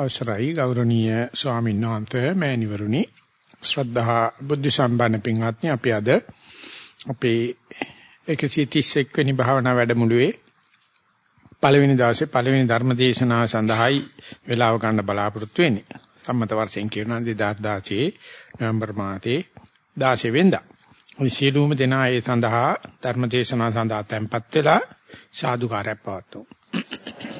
අවසරයි ගෞරවනීය ස්වාමීන් වහන්සේ මෑණිවරුනි ශ්‍රද්ධා බුද්ධ සම්පන්න පින්වත්නි අපි අද අපේ 131 වෙනි භාවනා වැඩමුළුවේ පළවෙනි දවසේ පළවෙනි ධර්ම දේශනාව සඳහායි වේලාව ගන්න බලාපොරොත්තු වෙන්නේ. සම්මත වර්ෂයෙන් කියනවා 2016 නොවැම්බර් මාසයේ 16 වෙනිදා. මේ සියලුම දෙනා ඒ සඳහා ධර්ම දේශනාව සඳහා tempත් වෙලා සාදුකාරයක් පවත්වමු.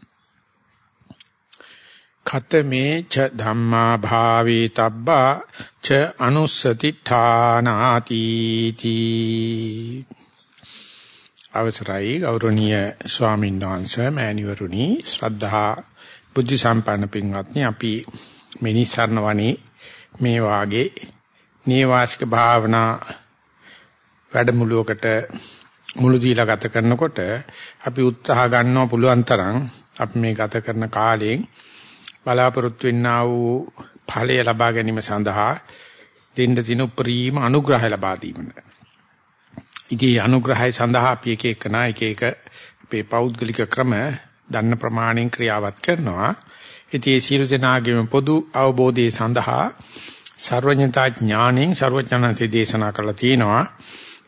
ඛතමේ ච ධම්මා භාවී තබ්බා ච අනුස්සති ඨානාති තී අවසරයි ගෞරවනීය ස්වාමීන් වහන්සේ මෑණිවරුනි ශ්‍රද්ධා බුද්ධ සම්පන්න පින්වත්නි අපි මිනිසරණ වනේ මේ වාගේ නේවාසික භාවනා වැඩමුළුවකට මුළු දීලා ගත කරනකොට අපි උත්සාහ ගන්නවා පුළුවන් තරම් අපි මේ ගත කරන කාලයෙන් බලාපොරොත්තු වෙන්නා වූ ඵලය ලබා ගැනීම සඳහා දෙන්න දින උපරිම අනුග්‍රහය ලබා දීමට. ඉතින් අනුග්‍රහය සඳහා අපි එක එක නා එක එක අපේ පෞද්ගලික ක්‍රම දන්න ප්‍රමාණයෙන් ක්‍රියාවත් කරනවා. ඉතින් ඒ සියලු දෙනාගේම පොදු අවබෝධය සඳහා සර්වඥතා ඥාණයෙන් සර්වඥාන්සේ දේශනා කළා තියෙනවා.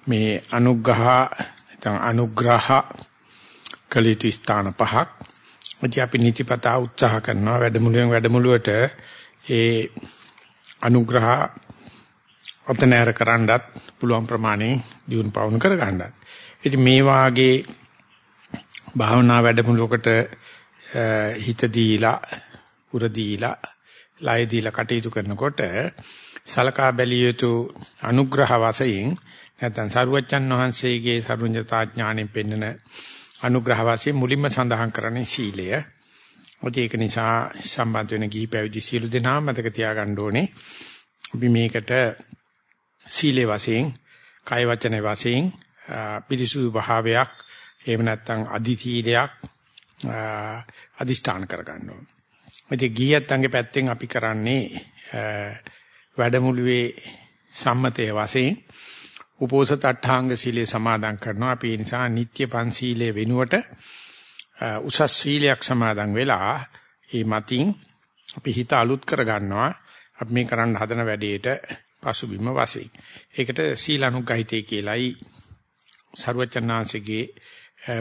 මේ අනුග්‍රහ නැත්නම් අනුග්‍රහ කලිත ස්ථාන පහක් ඉතින් අපි නිතිපතා උත්සාහ කරනවා වැඩමුළුවෙන් වැඩමුළුවට ඒ අනුග්‍රහ අතනෑර කරන්නත් පුළුවන් ප්‍රමාණය දියුණු පවුණු කර ගන්නත්. ඉතින් මේ වාගේ භාවනා වැඩමුළුවකට හිත දීලා උර දීලා ලය දීලා කටයුතු කරනකොට සලකා බැලිය යුතු අනුග්‍රහ වශයෙන් නැත්නම් සරුවච්චන් වහන්සේගේ සරුඤ්‍යතා ඥාණයෙන් පෙන්වන අනුග්‍රහ වාසිය මුලින්ම සඳහන් කරන්නේ සීලය. ඔතේ ඒක නිසා සම්බන්ධ වෙන ගිහි පැවිදි සීල දෙනා මතක තියාගන්න ඕනේ. අපි මේකට සීලේ වශයෙන්, කය වචන වශයෙන් පිරිසුදු භාවයක් එහෙම නැත්නම් අදි සීලයක් අදිෂ්ඨාන කරගන්න ඕනේ. ඉතින් ගිහියත්න්ගේ පැත්තෙන් අපි කරන්නේ වැඩමුළුවේ සම්මතයේ වශයෙන් උපෝසත අට්ඨාංග සීලේ සමාදන් කරනවා. අපි ඒ නිසා නිත්‍ය පන්සීලයේ වෙනුවට උසස් සීලයක් සමාදන් වෙලා මේ මතින් අපි හිත අලුත් කර ගන්නවා. අපි මේ කරන්න හදන වැඩේට පසුබිම වශයෙන්. ඒකට සීලානුගහිතේ කියලයි ਸਰවචනාංශගේ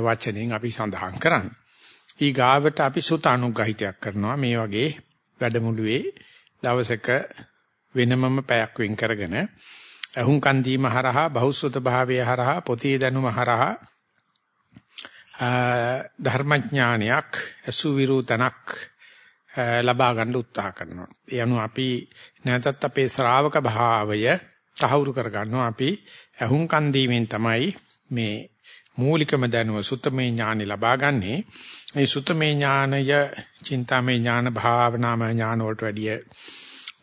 වචනෙන් අපි සඳහන් කරන්නේ. ඊ ගාවට අපි සුතානුගහිතයක් කරනවා. මේ වගේ වැඩමුළුවේ දවසක වෙනමම පැයක් වෙන් කරගෙන අහුම්කන් දීම හරහා බහුසුත භාවයේ හරහා පොතේ දැනුම හරහා ධර්මඥානයක් අසුවිරුතනක් ලබා ගන්න උත්සාහ කරනවා. ඒ අනුව අපි නැවතත් අපේ ශ්‍රාවක භාවය තහවුරු කර ගන්නවා. අපි අහුම්කන් දීමෙන් තමයි මේ මූලිකම දැනුව සුත්තමේ ඥානෙ ලබා ගන්නෙ. මේ සුත්තමේ ඥානය, චින්තාමේ ඥාන, භාවනාමය ඥාන වලට වැඩිය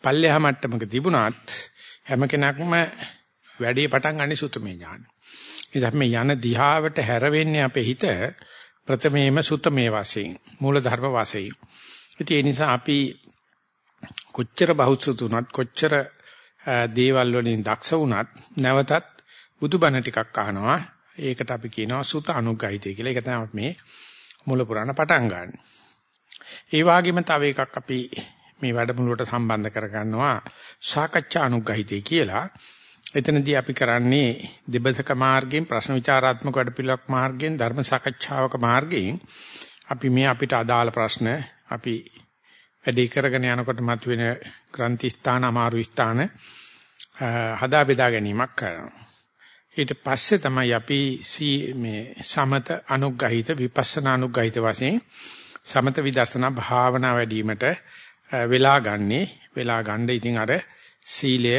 පල්ලෙහා මට්ටමක තිබුණත් හැම කෙනෙක්ම වැඩේ පටන් ගන්න සුතමේ ඥාන. ඉතින් මේ යන දිහාවට හැරෙන්නේ අපේ හිත ප්‍රථමේම සුතමේ වශයෙන් මූල ධර්ම වශයෙන්. ඉතින් ඒ නිසා අපි කොච්චර බහුසුතුණත් කොච්චර දේවල් වලින් දක්ෂ වුණත් නැවතත් බුදුබණ ටිකක් අහනවා. ඒකට අපි කියනවා සුත අනුග්‍රහිතය කියලා. ඒක තමයි මේ මූල පුරාණ පටන් ගන්න. ඒ වගේම තව එකක් අපි මේ වැඩමුළුවට සම්බන්ධ කරගන්නවා සාකච්ඡා අනුග්‍රහිතය කියලා. එතනදී අපි කරන්නේ දෙබසක මාර්ගයෙන් ප්‍රශ්න විචාරාත්මක වැඩපිළිවෙලක් මාර්ගයෙන් ධර්ම සාකච්ඡාවක මාර්ගයෙන් අපි මේ අපිට අදාළ ප්‍රශ්න අපි වැඩි කරගෙන යනකොට මතුවෙන ග්‍රන්ථි ස්ථාන අමාරු ස්ථාන හදා බෙදා ගැනීමක් කරනවා. ඊට පස්සේ තමයි අපි මේ සමත අනුග්‍රහිත විපස්සනා අනුග්‍රහිත වශයෙන් සමත විදර්ශනා භාවනා වැඩිවීමට වෙලා ගන්නේ වෙලා ගන්න ඉතින් අර සීලය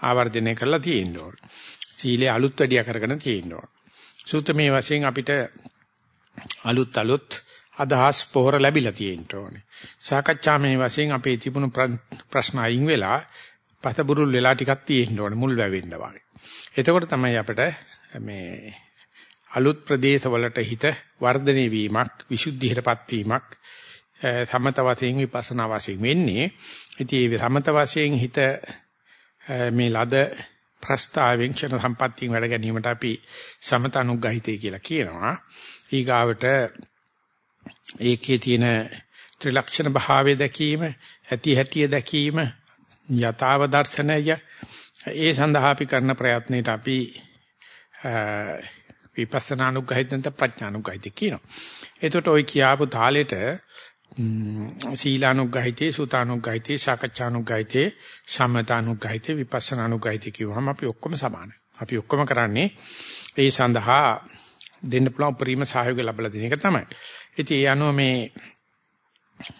ආවර්ජනය කරලා තියෙන්න ඕන. සීලය අලුත් වැඩිය කරගෙන තියෙන්න ඕන. සූත්‍රමේ වශයෙන් අපිට අලුත් අලුත් අදහස් පොහොර ලැබිලා තියෙන්න ඕනේ. සාකච්ඡාමේ වශයෙන් අපේ තිබුණු ප්‍රශ්න අයින් වෙලා පතබුරුල් වෙලා ටිකක් තියෙන්න ඕනේ මුල් වැවෙන්න වගේ. එතකොට තමයි අපිට මේ අලුත් ප්‍රදේශවලට හිත වර්ධනය වීමක්, විසුද්ධියටපත් වීමක් සමත වශයෙන් විපස්සනා වශයෙන් වෙන්නේ. ඉතින් මේ සමත වශයෙන් හිත මේ ලද ප්‍රස්තාවෙන් ක්ෂණ සම්පත්තියෙන් වැඩ ගැනීමට අපි සමත අනුග්‍රහිතය කියලා කියනවා. ඊගාවට ඒකේ තියෙන ත්‍රිලක්ෂණ භාවය දැකීම, ඇති හැටිය දැකීම, යථාව දර්ශනය ඒ සඳහා අපි කරන ප්‍රයත්නයේට අපි විපස්සනා අනුග්‍රහිත නැත්නම් ප්‍රඥා අනුග්‍රහිත කියනවා. එතකොට ওই කියාපු තාලෙට සීලානුග්‍රහිතේ සුතානුග්‍රහිතේ සාකච්ඡානුග්‍රහිතේ සම්මතානුග්‍රහිතේ විපස්සනානුග්‍රහිතේ කියවම අපි ඔක්කොම සමානයි. අපි ඔක්කොම කරන්නේ ඒ සඳහා දෙන්න පුළුවන් උපරිම සහයෝගය ලැබලා දෙන එක තමයි. ඉතින් ඒ අනුව මේ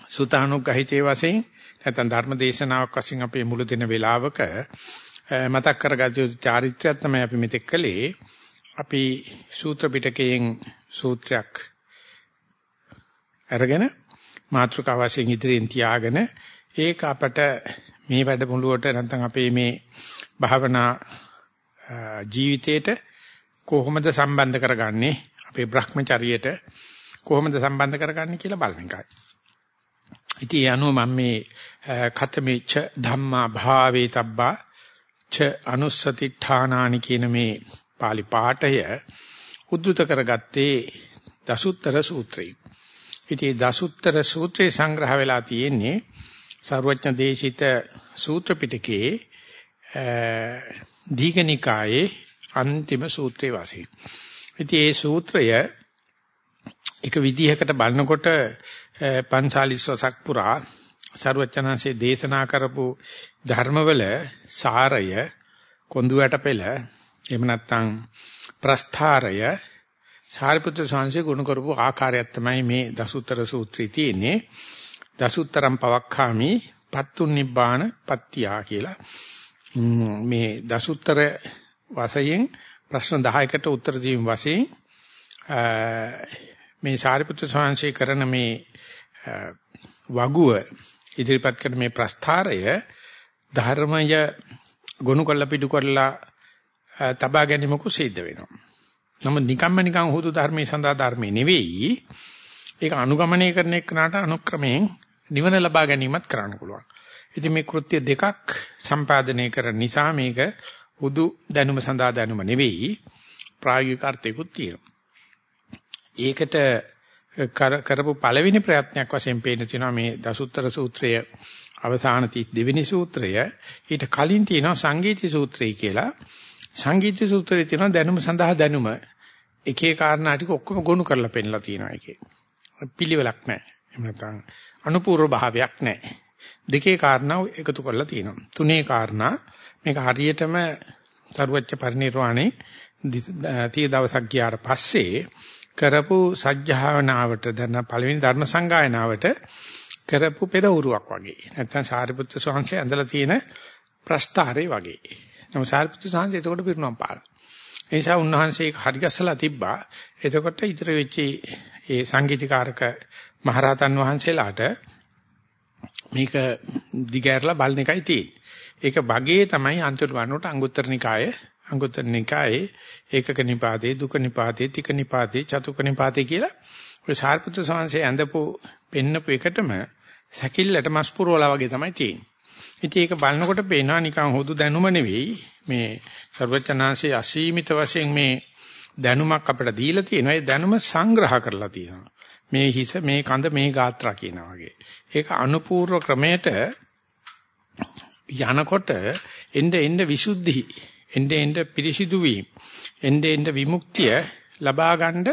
සුතානුග්‍රහිතේ වශයෙන් නැත්නම් ධර්ම දේශනාවක් වශයෙන් අපේ මුළු දින වේලාවක මතක් කරගatiya යුතු චාරිත්‍රයක් තමයි අපි මෙතෙක් කළේ. අපි සූත්‍ර පිටකයෙන් සූත්‍රයක් අරගෙන මාත්‍රිකා වශයෙන් ඉදිරියෙන් තියාගෙන ඒක අපට මේ වැඩමුළුවට නැත්නම් අපේ මේ භාවනා ජීවිතේට කොහොමද සම්බන්ධ කරගන්නේ අපේ Brahmacharyaට කොහොමද සම්බන්ධ කරගන්නේ කියලා බලන එකයි. ඉතින් යනෝ මම මේ කතමේච ධම්මා භාවේ තබ්බා ච අනුස්සතිඨානානි කියන මේ pāli පාඨය උද්දුත කරගත්තේ දසුත්තර සූත්‍රය. ඉතින් දසුත්තර සූත්‍රේ සංග්‍රහ වෙලා තියෙන්නේ සර්වඥ දේශිත සූත්‍ර පිටකයේ දීඝනිකායේ අන්තිම සූත්‍රයේ වාසිය. ඉතින් මේ සූත්‍රය එක විදිහකට බලනකොට පන්සාලිස් වසක් පුරා සර්වඥාන්සේ දේශනා කරපු ධර්මවල සාරය කොඳු වැටපෙළ එහෙම නැත්නම් ප්‍රස්ථාරය සාරිපුත්‍ර සංඝසේ ගුණ කරපු ආකාරයක් තමයි මේ දසුත්තර සූත්‍රයේ තියෙන්නේ. දසුත්තරම් පවක්ඛාමි පත්තුන් නිබ්බාන පත්‍තියා කියලා. මේ දසුත්තර වශයෙන් ප්‍රශ්න 10කට උත්තර දීම වශයෙන් මේ සාරිපුත්‍ර සංඝසේ කරන මේ වගුව ඉදිරිපත් කරන මේ ප්‍රස්ථාරය ධර්මය ගොනු කළ පිටු කරලා තබා ගැනීමක සිද්ධ වෙනවා. නමුත් නිකම්ම නිකං හුදු ධර්මයේ සඳහා ධර්මයේ නෙවෙයි. ඒක අනුගමනය කරන එක්කනට අනුක්‍රමයෙන් නිවන ලබා ගැනීමත් කරන්න පුළුවන්. ඉතින් මේ කෘත්‍ය දෙකක් සම්පාදනය කරන නිසා මේක හුදු දැනුම සඳහා දැනුම නෙවෙයි ප්‍රායෝගික අර්ථයකුත් තියෙනවා. ඒකට කරපු පළවෙනි ප්‍රයත්නයක් වශයෙන් පේන තියෙනවා මේ දසුත්තර සූත්‍රය අවසාන 32 වෙනි සූත්‍රය ඊට කලින් තියෙනවා සංගීති සූත්‍රය කියලා සංගීත සූත්‍රයේ තියෙන දැනුම සඳහා දැනුම එකේ කාරණා ටික ඔක්කොම ගොනු කරලා පෙන්නලා තියෙනවා ඒකේ. පිළිවෙලක් නැහැ. එහෙම නැත්නම් අනුපූර්ව භාවයක් නැහැ. දෙකේ කාරණා එකතු කරලා තියෙනවා. තුනේ කාරණා මේක හරියටම සරුවච්ච පරිණිරවාණේ 30 දවසක් ගියාට පස්සේ කරපු සජ්ජහාවනාවට දැන් පළවෙනි ධර්ම සංගායනාවට කරපු පෙරවුරුවක් වගේ. නැත්නම් සාරිපුත්‍ර ස්වාමීන් ඇඳලා තියෙන ප්‍රස්තාරේ වගේ. නමුත් සාරිපුත්‍ර සාංශය එතකොට පිරුණම් පාලා. ඒ නිසා උන්වහන්සේ ඒක හරි ගස්සලා තිබ්බා. එතකොට ඉතර වෙච්ච ඒ සංගීතකාරක මහරහතන් වහන්සේලාට මේක දිගෑරලා බලන එකයි තියෙන්නේ. ඒක බගේ තමයි අන්තිමට වන්නට අංගුත්තර නිකායේ අංගුත්තර නිකායේ ඒකක නිපාතේ දුක නිපාතේ තික නිපාතේ චතුක නිපාතේ කියලා ඔය සාරිපුත්‍ර සාංශය ඇඳපු පෙන්නපු එකටම සැකිල්ලට මස් පුරවලා වගේ තමයි තියෙන්නේ. ඉතින් ඒක බලනකොට පේනවා නිකන් හුදු දැනුම නෙවෙයි මේ සර්වචනාංශයේ අසීමිත වශයෙන් මේ දැනුමක් අපිට දීලා තියෙනවා. ඒ දැනුම සංග්‍රහ කරලා තියෙනවා. මේ හිස මේ කඳ මේ ගාත්‍රා කියනා වගේ. ඒක අනුපූර්ව ක්‍රමයට යනකොට එnde එnde විසුද්ධි එnde එnde පිරිසිදු වීම එnde එnde විමුක්තිය ලබා ගන්න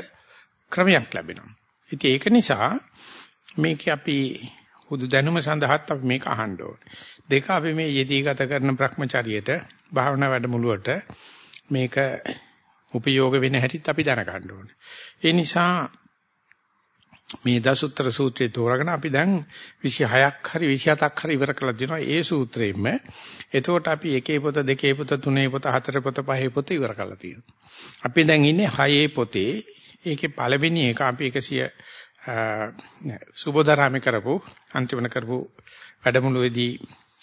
ක්‍රමයක් ලැබෙනවා. ඉතින් ඒක නිසා මේක අපි හුදු දැනුම සඳහාත් අපි මේක අහන්න ඕනේ. දෙක අපි මේ යෙදී ගත කරන Brahmacharyaට භාවනා වැඩමුළුවට මේක උපයෝග වෙන හැටිත් අපි දැනගන්න ඕනේ. ඒ නිසා මේ දසුත්තර සූත්‍රය තෝරාගෙන අපි දැන් 26ක් හරි 27ක් හරි ඉවර කළා දෙනවා ඒ සූත්‍රයෙන්ම. එතකොට අපි එකේ පොත දෙකේ පොත තුනේ පොත හතරේ පොත පහේ පොත ඉවර කළා තියෙනවා. අපි දැන් ඉන්නේ හයේ පොතේ. ඒකේ පළවෙනි එක අපි 100 සුබෝධාරාමේ කරපු අන්තිමන කරපු වැඩමුළුවේදී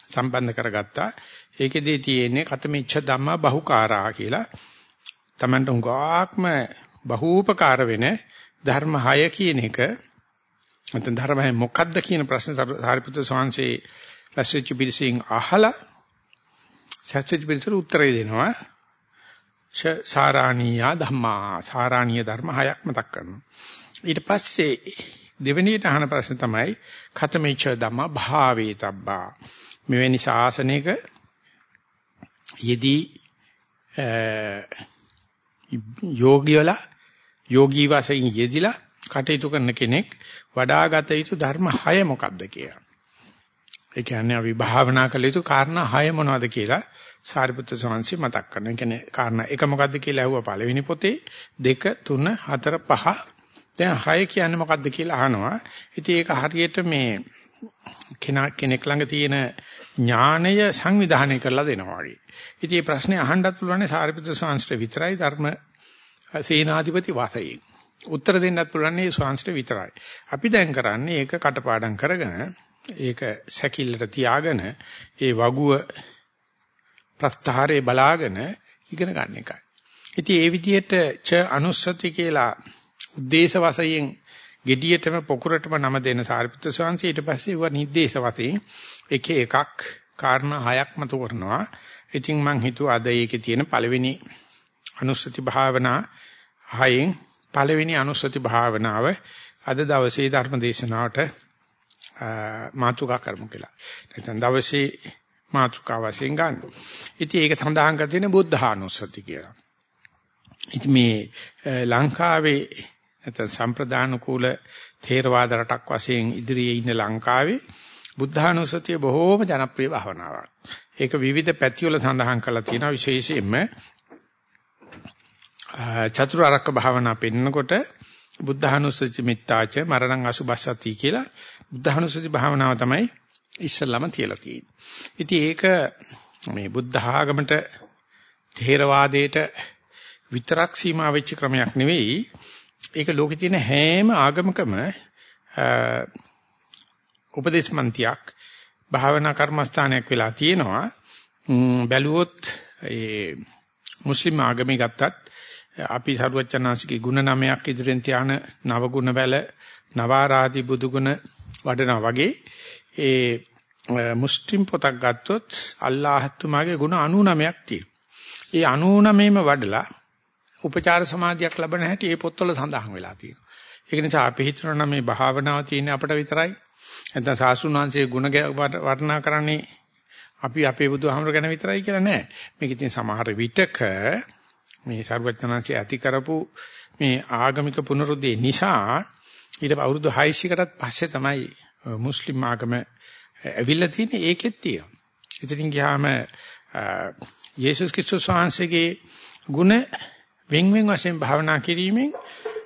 සම්බන්ධ කරගත්තා. ඒකෙදී තියෙන්නේ කතමිච්ඡ ධම්මා බහුකාරා කියලා. Tamanට උගාක්ම බහූපකාර වෙන ධර්ම 6 කියන එක නැත්නම් ධර්මය මොකක්ද කියන ප්‍රශ්න සාරිපුත්‍ර ස්වාමීන් රැස්වෙච්ච පිළිසින් අහලා සත්‍යජ පිළිතුරු උත්තරය දෙනවා. සාරාණීය ධම්මා සාරාණීය ධර්ම හයක් මතක් කරනවා. ඊට පස්සේ දෙවෙනියට අහන ප්‍රශ්න තමයි ඛතමේච ධම්ම භාවේතබ්බා. මෙවැනි ශාසනයක යෙදී යෝගී වල යෝගී වශයෙන් යෙදිලා කටයුතු කරන කෙනෙක් වඩාගත යුතු ධර්ම 6 මොකක්ද කියලා. ඒ කියන්නේ අපි භාවනා කළ යුතු කාරණා 6 මොනවද කියලා සාරිපුත්‍ර ස්වාමීන් මතක් කරනවා. ඒ කියන්නේ කාරණා එක මොකද්ද කියලා ඇහුවා පළවෙනි පොතේ 2 3 4 5 දැන් 6 කියන්නේ මොකද්ද කියලා අහනවා. ඉතින් ඒක හරියට මේ කෙනා කෙනෙක් ළඟ තියෙන ඥාණය සංවිධානය කරලා දෙනවා වගේ. ඉතින් මේ ප්‍රශ්නේ අහන්නත් පුළුවන් සාරිපුත්‍ර ස්වාමීන් විතරයි ධර්ම සේනාධිපති වාසයෙන්. උත්තර දෙන්නත් පුළුවන් මේ ස්වාමීන් විතරයි. අපි දැන් කරන්නේ ඒක කටපාඩම් කරගෙන ඒක සැකිල්ලට තියාගෙන ඒ වගුව ප්‍රස්තාරේ බලාගෙන ඉගෙන ගන්න එකයි. ඉතින් ඒ විදිහට ච අනුස්සති කියලා උද්දේශ වශයෙන් gediyeටම පොකුරටම නම දෙන සාරිපුත්‍ර ස්වාමීන් ඊට පස්සේ ඌව නිर्देश වශයෙන් එක එකක් කාරණා හයක් මතු කරනවා. ඉතින් මං හිතුවා අද ඒකේ තියෙන පළවෙනි අනුස්සති භාවනා හයෙන් පළවෙනි අනුස්සති භාවනාව අද දවසේ ධර්ම දේශනාවට මාතුකා කරමු කියලා. නැත්නම් දවසේ මාතුකා වශයෙන් ගන්න. ඉතින් ඒක සඳහන් කර තියෙන බුද්ධානුස්සති කියලා. ඉතින් මේ ලංකාවේ නැත්නම් සම්ප්‍රදාන කුල ථේරවාද රටක් වශයෙන් ඉදිරියේ ඉන්න ලංකාවේ බුද්ධානුස්සතිය බොහෝම ජනප්‍රිය භාවනාවක්. ඒක විවිධ පැතිවල සඳහන් කරලා තියෙනවා විශේෂයෙන්ම චතුරාර්යක භාවනා පෙන්නකොට බුද්ධානුස්සති මිත්තාච මරණං අසුබස්සති කියලා බුද්ධානුස්සති භාවනාව තමයි ඉස්සල්ලාම තියලා තියෙන්නේ. ඉතින් ඒක මේ බුද්ධ ආගමට ථේරවාදයට විතරක් සීමා වෙච්ච ක්‍රමයක් නෙවෙයි. ඒක ලෝකේ තියෙන හැම ආගමකම උපදේශමන්තියක් භාවනා කර්මස්ථානයක් වෙලා තියෙනවා. බැලුවොත් ඒ මුස්ලිම් ආගමේ ගත්තත් අපි සරුවචනාංශිකේ ගුණ නමයක් ඉදිරියෙන් තියාන නව ගුණ බැල නවාරාදි බුදු ගුණ වඩනවා වගේ ඒ මුස්ලිම් පොතක් ගත්තොත් අල්ලාහ්තුමාගේ ගුණ 99ක් තියෙනවා. ඒ 99ම වඩලා උපචාර සමාධියක් ලැබෙන හැටි ඒ පොත්වල සඳහන් වෙලා තියෙනවා. ඒක නිසා අපි හිතනවා මේ භාවනාව තියෙන්නේ අපිට විතරයි. නැත්නම් සාසුන් වහන්සේ ගුණ වර්ණනා කරන්නේ අපි අපේ බුදුහාමර ගැන විතරයි කියලා නෑ. මේක ඉතින් සමහර විටක මේ සර්වඥාන්සේ ඇති කරපු මේ ආගමික පුනරුද්දේ නිසා ඊට අවුරුදු 600කටත් පස්සේ තමයි මුස්ලිම් ආගම ඇවිල්ලා තියෙන්නේ ඒකෙත් තියෙනවා. ඉතින් ගියාම යේසුස් ක්‍රිස්තුස් වහන්සේගේ ගුණ වෙන් වෙන් වශයෙන් භාවනා කිරීමෙන්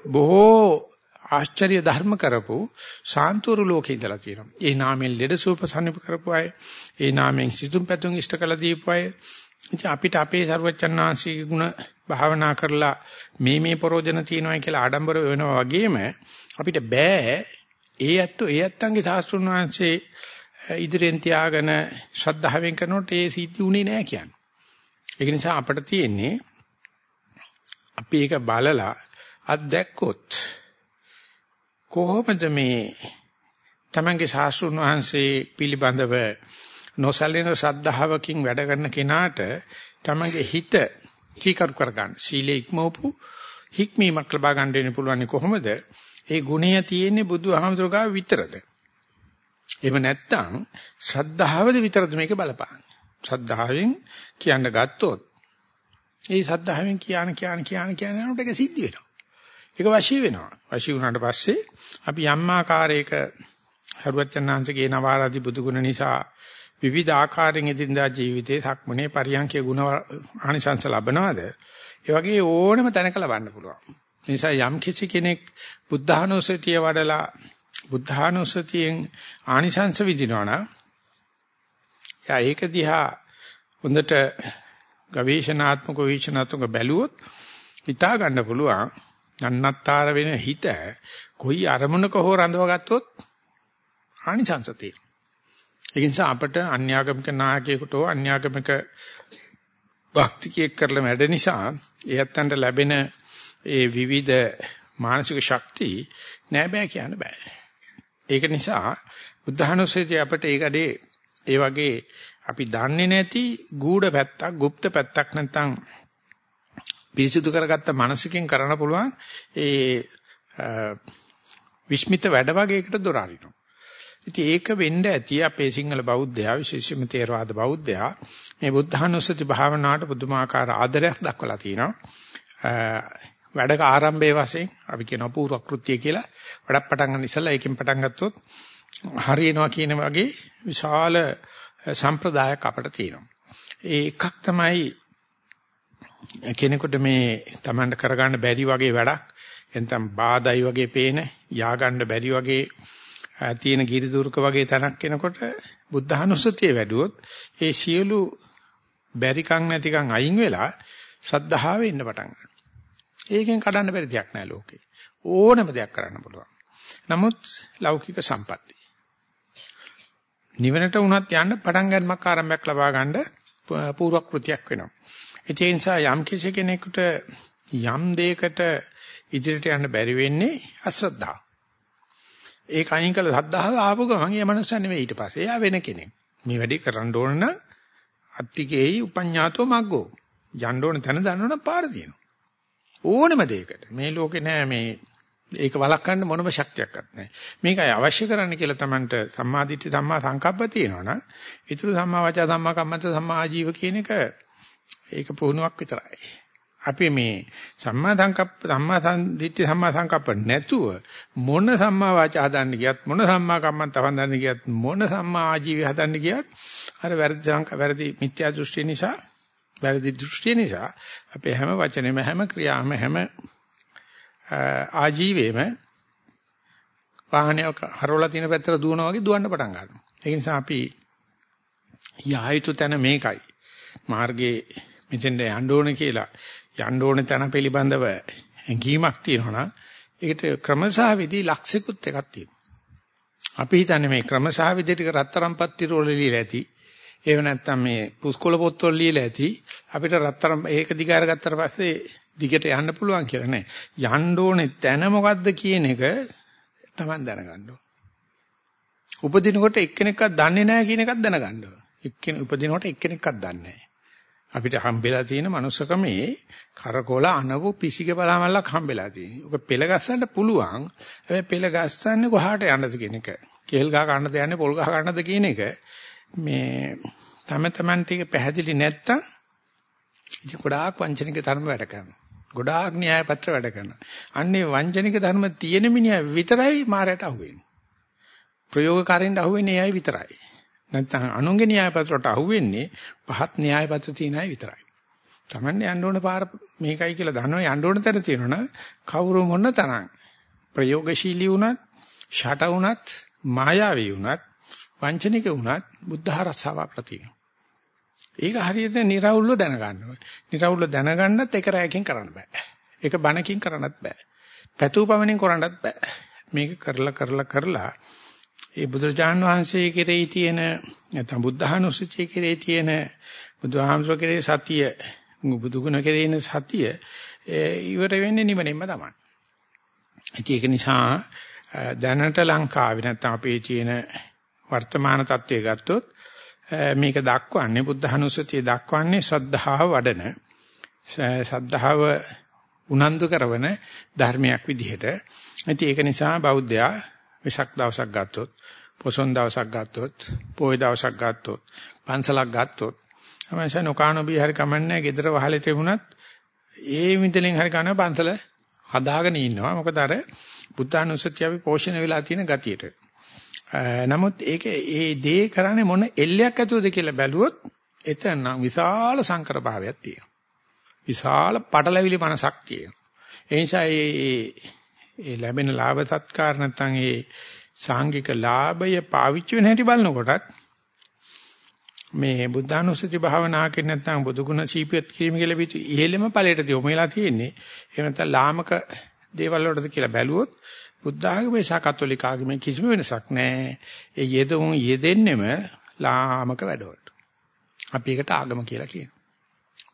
බොහෝ ආශ්චර්ය ධර්ම කරපු සාන්තුරු ලෝකේ ඉඳලා තියෙනවා. ඒ නාමයෙන් ලෙඩ සූපසන්නප කරපු අය, ඒ නාමයෙන් සිතුම් පැතුම් ඉෂ්ට කළ දීපු අය. ඉතින් අපිට අපේ ਸਰවචන්නාංශී ගුණ භාවනා කරලා මේ මේ ප්‍රෝජන තියෙනවා කියලා ආඩම්බර වෙනවා වගේම අපිට බෑ ඒ ඇත්තෝ ඒ ඇත්තන්ගේ සාස්ත්‍රුණ වංශේ ඉදිරියෙන් තියාගෙන ශ්‍රද්ධාවෙන් කරනකොට ඒ සිද්ධි උනේ නෑ කියන්නේ. ඒක නිසා අපිට තියෙන්නේ අපි ඒක බලලා අත්දැක්කොත් කොහොමද මේ තමන්ගේ ශාස්ත්‍රුන් වහන්සේ පිළිබඳව නොසලින ශ්‍රද්ධාවකින් වැඩ කරන කෙනාට තමන්ගේ හිත කීකරු කරගන්න සීලේ ඉක්මවපු හික්මීමක් ලබා ගන්න දෙන්න පුළුවන් කොහොමද? ඒ ගුණය තියෙන්නේ බුදුහාමුදුරුවෝ විතරද? එහෙම නැත්නම් ශ්‍රද්ධාවද විතරද මේක බලපාන්නේ? ශ්‍රද්ධාවෙන් කියන්න ගත්තොත් ඒ ශ්‍රද්ධාවෙන් කියන කියන කියන කියන යනකොට ඒක සිද්ධ වෙනවා. ඒක වශී වෙනවා. වශී වුණාට පස්සේ අපි යම් ආකාරයක හරුවචනාංශගේ නවාරාදි බුදුගුණ නිසා විවිධ ආකාරයෙන් එදිනදා ජීවිතේ සක්මනේ පරියන්කේ ගුණ ආනිසංස ලබනවාද? ඒ වගේ ඕනම තැනක ලබන්න පුළුවන්. නිසා යම් කිසි කෙනෙක් බුද්ධානුස්සතිය වඩලා බුද්ධානුස්සතියෙන් ආනිසංස විඳිනවා නම් යා ඒක දිහා හොඳට ගවේෂණාත්මක වීක්ෂණාත්මක බැලුවොත් හිතා ගන්න පුළුවන් නන්නත්තර වෙන හිත කොයි අරමුණක හෝ රඳව ගත්තොත් ආනිසංස තියෙනවා ඒ නිසා අපට අන්‍යාගමික නායකයෙකුට හෝ අන්‍යාගමික භක්තිකයෙක් කරලා වැඩ නිසා එයත්න්ට ලැබෙන ඒ විවිධ මානසික ශක්ති නෑ බෑ කියන්න බෑ. ඒක නිසා බුද්ධහනුස්සතිය අපට ඒකඩේ ඒ වගේ අපි දන්නේ නැති ගූඪ පැත්තක්, গুপ্ত පැත්තක් නැත්නම් පිරිසිදු කරගත්ත මනසකින් කරන්න පුළුවන් ඒ විස්මිත වැඩ වගේකට දොර අරිනවා. ඉතින් ඒක වෙන්න ඇති අපේ සිංහල බෞද්ධයා විශේෂයෙන්ම තේරවාද බෞද්ධයා මේ බුද්ධානුස්සති භාවනාවට පුදුමාකාර ආදරයක් දක්වලා තිනවා. වැඩක ආරම්භයේ වශයෙන් අපි කියන අපූර්ව කෘත්‍ය කියලා වැඩක් පටන් ගන්න ඉස්සලා ඒකෙන් පටන් ගත්තොත් හරියනවා කියන වගේ විශාල සම්ප්‍රදායක් අපිට තියෙනවා. ඒ එකක් තමයි කෙනෙකුට මේ Tamanට කරගන්න බැරි වගේ වැඩක් එතනම් බාදයි වගේ පේන යාගන්න බැරි වගේ තියෙන ගිරිදුර්ක වගේ තැනක් එනකොට බුද්ධහනුස්සතිය වැඩුවොත් ඒ සියලු බැරිකම් නැතිකම් අයින් වෙලා ශ්‍රද්ධාව එන්න පටන් ගන්නවා. ඒකෙන් කඩන්න බැරි දෙයක් නෑ ලෝකේ. ඕනම දෙයක් කරන්න පුළුවන්. නමුත් ලෞකික සම්පatti. නිවනට උනත් යන්න පටන් ගන්නමක් ආරම්භයක් ලබා ගන්න පූර්ව කෘතියක් වෙනවා. ඒ නිසා යම් කිසි කෙනෙකුට යම් දෙයකට ඉදිරියට යන්න බැරි වෙන්නේ අශ්‍රද්ධාව. ඒක අයින් කළ සද්ධාව ආපු ගමන් ඒ මනුස්සයා නෙවෙයි ඊට පස්සේ එයා වෙන කෙනෙක්. මේ වැඩේ කරන්න ඕන නම් අත්තිකේයි උපඤ්ඤාතෝ මග්ගෝ. යන්න ඕන තැන දන්නවනම් පාර තියෙනවා. ඕනෙම දෙයකට. මේ ලෝකේ නෑ මේ ඒක වළක්වන්න මොනම ශක්තියක්වත් නැහැ. මේකයි අවශ්‍ය කරන්න කියලා Tamanට සම්මාදිට්ඨි සම්මා සංකප්ප තියෙනවනම් ඊටු සම්මා වාචා සම්මා කම්මන්ත සම්මා ආජීව කියන එක ඒක පුහුණුවක් විතරයි. අපි මේ සම්මා සංකප්ප සම්මා සම්දිට්ඨි සම්මා සංකප්ප නැතුව මොන සම්මා වාචා හදන්න ගියත් මොන සම්මා කම්මන්ත හදන්න ගියත් මොන සම්මා ආජීවය හදන්න ගියත් අර වැරදි සංක වැරදි මිත්‍යා දෘෂ්ටි නිසා වැරදි දෘෂ්ටි නිසා අපේ හැම වචනේම හැම ක්‍රියාවම හැම ආජීවයේම වාහනයක් හරවලා තියෙන පැත්තට දුවනවා වගේ දුවන්න පටන් ගන්නවා. ඒ නිසා අපි යහයුතු තැන මේකයි. මාර්ගයේ මෙතෙන්ට යන්න ඕන කියලා යන්න ඕන තැන පිළිබඳව හැඟීමක් තියෙනවා නම් ඒකට ක්‍රමසහ විදි ලක්ෂිකුත් එකක් තියෙනවා. අපි හිතන්නේ මේ ක්‍රමසහ විදි ටික රත්තරන් පත්තිර වල ලියලා ඇති. ඒව නැත්තම් මේ පුස්කොළ පොත්වල ලියලා ඇති. අපිට රත්තරන් ඒක දිගාර ගත්තට පස්සේ දිගට යන්න පුළුවන් කියලා නෑ. යන්න ඕනේ තැන මොකද්ද කියන එක තමයි දැනගන්න ඕන. උපදිනකොට එක්කෙනෙක්වත් දන්නේ නැහැ කියන එකක් දැනගන්න ඕන. එක්කෙනෙක් උපදිනකොට එක්කෙනෙක්වත් දන්නේ නැහැ. අපිට හම්බෙලා තියෙන manussකමේ කරකොල අනව පිසික බලාමල්ලක් හම්බෙලා තියෙනවා. ඔක පෙළ ගස්සන්න පුළුවන්. හැබැයි පෙළ ගස්සන්නේ කොහාට යන්නද කියන එක. කේල් ගහ ගන්නද යන්නේ පොල් ගහ ගන්නද කියන එක මේ තම තමන් ටික පැහැදිලි නැත්තම් ඉතින් ගොඩාක් වංචනික ධර්ම වැඩ කරනවා. ගොඩාක් න්‍යාය පත්‍ර වැඩ කරනවා. අන්නේ වංචනික ධර්ම තියෙන මිනිහා විතරයි මායයට අහුවෙන්නේ. ප්‍රයෝගකාරයින්ට අහුවෙන්නේ එයයි විතරයි. නැත්නම් අනුන්ගේ න්‍යාය පත්‍රයට අහුවෙන්නේ පහත් න්‍යාය පත්‍ර තියන අය විතරයි. Tamanne යන්න ඕන පාර මේකයි කියලා දන්නවා යන්න ඕන තැන තියෙනවනේ කවුරු මොන තරම් ප්‍රයෝගශීලී වුණත්, ෂට වුණත්, මායාවී වුණත්, වංචනික වුණත් බුද්ධ රසාව ප්‍රතියි. ඒක හරියට निराවුල්ව දැනගන්න ඕනේ. निराවුල්ව දැනගන්නත් එක රැයකින් කරන්න බෑ. ඒක බණකින් කරන්නත් බෑ. පැතුපමණින් කරන්නත් බෑ. මේක කරලා කරලා කරලා ඒ බුදුරජාන් වහන්සේ කෙරෙහි තියෙන නැත්නම් බුද්ධහනුසුචි කෙරෙහි තියෙන බුදුහාමසෝ කෙරෙහි සතිය බුදුගුණ කෙරෙහි සතිය ඉවර වෙන්නේ නිමනින්ම තමයි. ඒක නිසා දැනට ලංකාවේ නැත්නම් අපේ තියෙන වර්තමාන තත්ත්වය ගත්තොත් මේක දක්වන්නේ බුද්ධහනුස්සතිය දක්වන්නේ ශ්‍රද්ධාව වඩන ශ්‍රද්ධාව උනන්දු කරන ධර්මයක් විදිහට. ඉතින් ඒක නිසා බෞද්ධයා විසක් දවසක් ගත්තොත්, පොසොන් දවසක් ගත්තොත්, පොයි දවසක් ගත්තොත්, පන්සලක් ගත්තොත්, අවශ්‍ය නොකානෝබී හරි කමන්නේ gedara වහලේ තිබුණත් ඒ මිදලෙන් හරි කන පන්සල හදාගෙන ඉන්නවා. මොකද අර බුද්ධානුස්සතිය අපි පෝෂණය වෙලා තියෙන ගතියට. නමුත් ඒක ඒ දේ කරන්නේ මොන එල්ලයක් ඇතුවද කියලා බැලුවොත් එතන විශාල සංකර භාවයක් තියෙනවා. විශාල පටලැවිලි මනසක් තියෙනවා. ඒ නිසා ඒ ලැබෙන ලාභ සත්කාර නැත්නම් ඒ සාංගික ලාභය පාවිච්චි වෙන හැටි බලනකොටත් මේ බුද්ධානුස්සති භාවනාවකින් නැත්නම් බුදුගුණ සීපියත් කිරීම කියලා පිටු ඉහෙලෙම ඵලයට යොමු වෙලා තියෙන්නේ. එහෙම නැත්නම් ලාමක දේවල් වලටද කියලා බැලුවොත් බුද්ධ ආගමේ සහ කතෝලික ආගමේ කිසිම වෙනසක් නැහැ. ඒ යෙදුම් යෙදෙන්නෙම ලාමක වැඩවලට. අපි ඒකට ආගම කියලා කියනවා.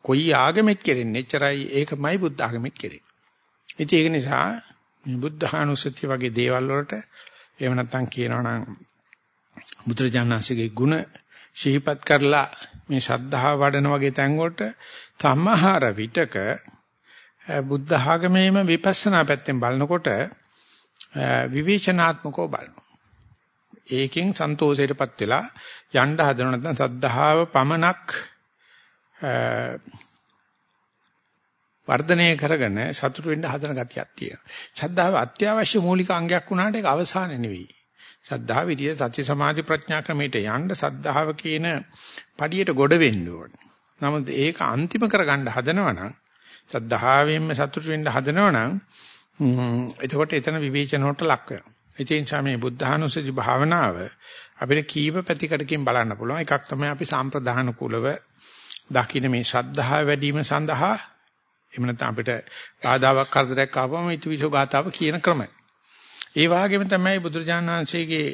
කොයි ආගමෙත් කෙරෙන්නේ එච්චරයි ඒකමයි බුද්ධ ආගමෙත් කෙරෙන්නේ. ඉතින් ඒක නිසා මේ බුද්ධානුස්සතිය වගේ දේවල් වලට එහෙම නැත්නම් කියනවා නම් බුදුරජාණන්සේගේ ගුණ ශීපත් කරලා මේ ශද්ධාව වඩන වගේ තැන් වලට තමහර විතක බුද්ධ ආගමේම විපස්සනා පැත්තෙන් බලනකොට විවේචනාත්මකව බලනවා. ඒකෙන් සන්තෝෂයටපත් වෙලා යන්න හදන නැත්නම් සද්ධාව පමනක් වර්ධනය කරගෙන සතුට වෙන්න හදන ගතියක් තියෙනවා. ශ්‍රද්ධාව අත්‍යවශ්‍ය මූලික අංගයක් වුණාට ඒක අවසාන නෙවෙයි. ශ්‍රද්ධාව විදිය සත්‍ය සමාධි ප්‍රඥා ක්‍රමයට යන්න සද්ධාව කියන පඩියට ගොඩ වෙන්න ඕනේ. නමුත් ඒක අන්තිම කරගන්න හදනවනම් සද්ධාවෙන්ම සතුට වෙන්න හදනවනම් එතකොට එතන විවේචන වලට ලක් වෙනවා. ඒ නිසා මේ බුද්ධානුස්සති භාවනාව අපිට කීප පැතිකඩකින් බලන්න පුළුවන්. එකක් තමයි අපි සම්ප්‍රදාන කුලව දකින්න මේ ශ්‍රද්ධාව වැඩි වීම සඳහා එහෙම නැත්නම් අපිට බාධාවක් කරදරයක් ආවම ඉතිවිසෝ ගාතාව කියන ක්‍රමය. ඒ වගේම තමයි බුදුරජාණන් වහන්සේගේ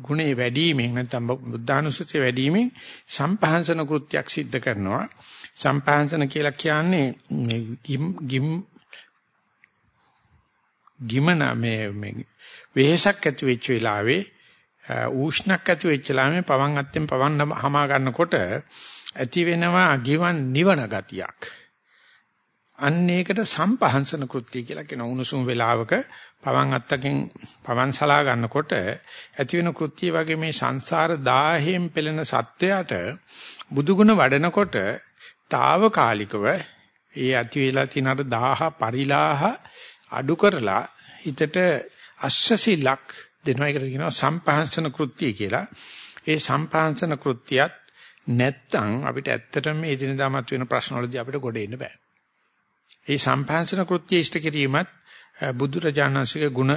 ගුණේ වැඩිවීමෙන් නැත්නම් බුද්ධානුස්සතිය වැඩිවීමෙන් සම්පහන්සන කෘත්‍යයක් සිද්ධ කරනවා. සම්පහන්සන කියලා කියන්නේ ගිම් ගිම් ගිමන මේ මේ වෙහසක් ඇති වෙච්ච වෙලාවේ ඌෂ්ණක් ඇති වෙච්ච වෙලාවේ පවන් අත්තෙන් පවන් හමා ගන්නකොට ඇති වෙනවා ගිවන් නිවන ගතියක්. අන්න ඒකට සම්පහන්සන කෘත්‍ය කියලා කියන උණුසුම් වේලාවක පවන් අත්තකින් පවන් සලා ගන්නකොට ඇති වෙන කෘත්‍ය වගේ මේ සංසාර දාහයෙන් පෙළෙන සත්‍යයට බුදුගුණ වඩනකොට తాවකාලිකව ඒ ඇති වෙලා තියෙන අර දාහ පරිලාහ අඩු කරලා හිතට අස්සසිලක් දෙනවා ඒකට කියනවා සම්පහන්සන කෘත්‍ය කියලා. ඒ සම්පහන්සන කෘත්‍යයත් නැත්තම් අපිට ඇත්තටම මේ දිනදාමත් වෙන ප්‍රශ්න වලදී අපිට ගොඩ එන්න බෑ. ඒ සම්පහන්සන කෘත්‍ය ඉෂ්ට කිරීමත් බුදුරජාණන්සේගේ ගුණ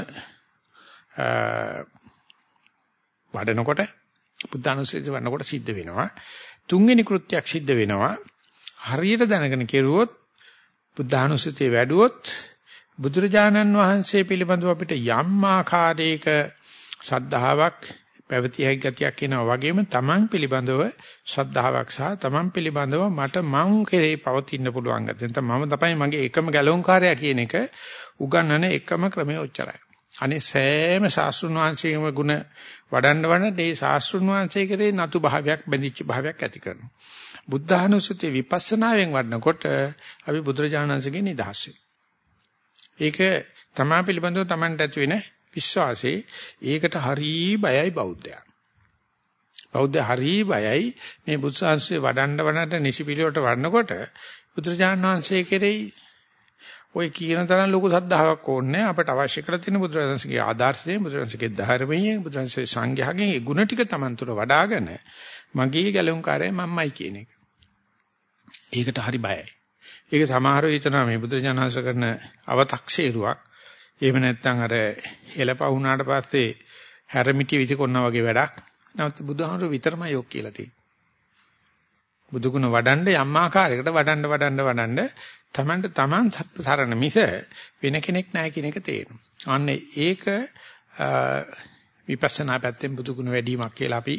වඩනකොට බුද්ධානුස්සතිය වඩනකොට සිද්ධ වෙනවා. තුන්වෙනි කෘත්‍යයක් සිද්ධ වෙනවා. හරියට දැනගෙන කෙරුවොත් බුද්ධානුස්සතිය වැඩුවොත් බුදුරජාණන් වහන්සේ පිළිබඳව අපිට යම් ආකාරයක ශ්‍රද්ධාවක් පැවතිය හැකි ගතියක් එනවා වගේම තමන් පිළිබඳව ශ්‍රද්ධාවක් සහ තමන් පිළිබඳව මට මං කෙරේ පවතින්න පුළුවන් ගැතෙන් මම තමයි මගේ එකම ගැලවුම්කාරයා කියන එක උගන්වන එකම ක්‍රමය ඔච්චරයි. අනේ සෑම ශාස්ත්‍රුන් වහන්සේගේම ගුණ වඩන්න වඩන මේ ශාස්ත්‍රුන් වහන්සේ කෙරේ නතු භාවයක් බැඳිච්ච භාවයක් ඇති කරනවා. බුද්ධානුස්සතිය විපස්සනාවෙන් වඩනකොට අපි බුදුරජාණන්සේගේ නිදහස් ඒක තමා පිළිබඳව Tamanට ඇති වෙන විශ්වාසේ ඒකට හරි බයයි බෞද්ධයා. බෞද්ධ හරි බයයි මේ බුද්ධ ශාස්ත්‍රය වඩන්න වඩන්න නිසි පිළිවෙලට වඩනකොට බුදුරජාණන් වහන්සේ කෙරෙහි ඔය කියන තරම් ලොකු සද්ධාාවක් ඕනේ අපට අවශ්‍ය කරලා තියෙන බුදුරජාණන්සේගේ ආදර්ශයෙන් බුදුරජාණන්සේගේ ධර්මයෙන් බුදුරජාණන්සේ සංඝයාගෙන් ඒ ಗುಣ ටික Taman තුර වඩාගෙන මගේ ගැලුම්කාරය මම්මයි කියන එක. ඒකට හරි බයයි. ඒක සමහරව හිතනවා මේ බුදුරජාණන්සේ කරන අව탁සේරුවක් එහෙම නැත්නම් අර හෙලපා වුණාට පස්සේ හැරමිටි විසිකොන්නා වගේ වැඩක්. නැවත බුදුහාමුදුරු විතරමයි යොක් කියලා තියෙන්නේ. බුදුගුණ වඩන්න යම් ආකාරයකට වඩන්න වඩන්න වඩන්න තමන්ට තමන් සරණ මිස වෙන කෙනෙක් නැහැ කියන එක තේරෙනවා. අන්න ඒක විපස්සනා පැත්තෙන් බුදුගුණ වැඩිවීමක් කියලා අපි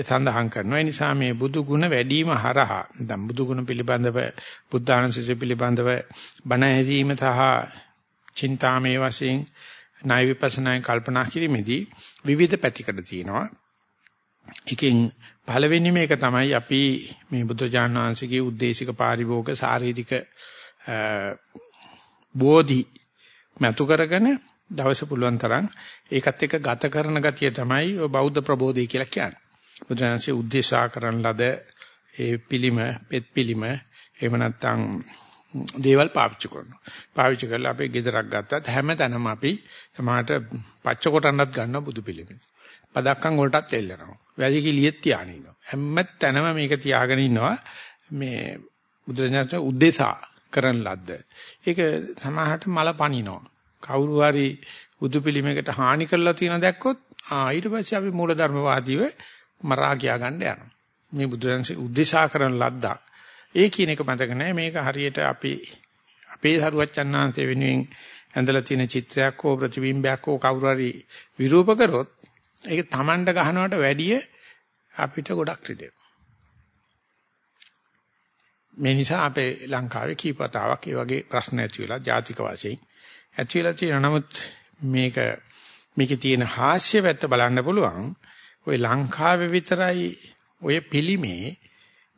සඳහන් කරනවා. ඒ නිසා මේ බුදුගුණ වැඩිම හරහා දැන් බුදුගුණ පිළිබඳව බුද්ධානසස පිළිබඳව බණ ඇසීම සහ චින්තාමේ වශයෙන් ණය විපස්සනායෙන් කල්පනා කිරීමේදී විවිධ පැතිකඩ තියෙනවා. එකෙන් පළවෙනි මේක තමයි අපි මේ බුදුජානන වහන්සේගේ උද්දේශික පාරිභෝග ශාරීරික බෝධි මතු කරගෙන දවස පුළුවන් තරම් ඒකත් එක්ක ගත කරන ගතිය තමයි බෞද්ධ ප්‍රබෝධය කියලා කියන්නේ. බුදුරජාණන්සේ උද්දේශා කරන ලද ඒ පිළිම, පෙත් පිළිම එහෙම නැත්නම් දේවල් පාවිච්චි කරනවා. පාවිච්චි කරලා අපේ ගෙදරක් ගත්තත් හැමතැනම අපි සමහරට පච්ච කොටන්නත් ගන්නවා බුදු පිළිමේ. පදක්කම් වලටත් එල්ලනවා. වැලි කිලියෙත් තියාගෙන ඉන්නවා. හැමතැනම මේක තියාගෙන ඉන්නවා. මේ බුදුරජාණන් උද්දේශා කරන ලද්ද. ඒක සමහරට මල පනිනවා. කවුරු හරි බුදු පිළිමයකට හානි කරලා තියෙන දැක්කොත් ආ ඊට පස්සේ අපි මූලධර්මවාදීව මරා කියා ගන්න යනවා. මේ බුදුරජාණන් උද්දේශා කරන ලද්දක්. ඒ කියන එක මතක නැහැ. මේක හරියට අපි අපේ සරුවච්චන්හන්සේ වෙනුවෙන් ඇඳලා තියෙන චිත්‍රයක් හෝ ප්‍රතිබිම්බයක් හෝ කවුරු හරි විරූප කරොත් ඒක Tamanට ගහනවට වැඩිය අපිට ගොඩක් රිදෙනවා. මේ නිසා අපේ ලංකාවේ කීපතාවක් ඒ වගේ ප්‍රශ්න ඇති වෙලා ජාතික වශයෙන් ඇති වෙලා තියෙනවා. නමුත් මේක මේකේ තියෙන හාස්‍ය පැත්ත බලන්න පුළුවන්. ওই ලංකාවේ විතරයි ඔය පිළිමේ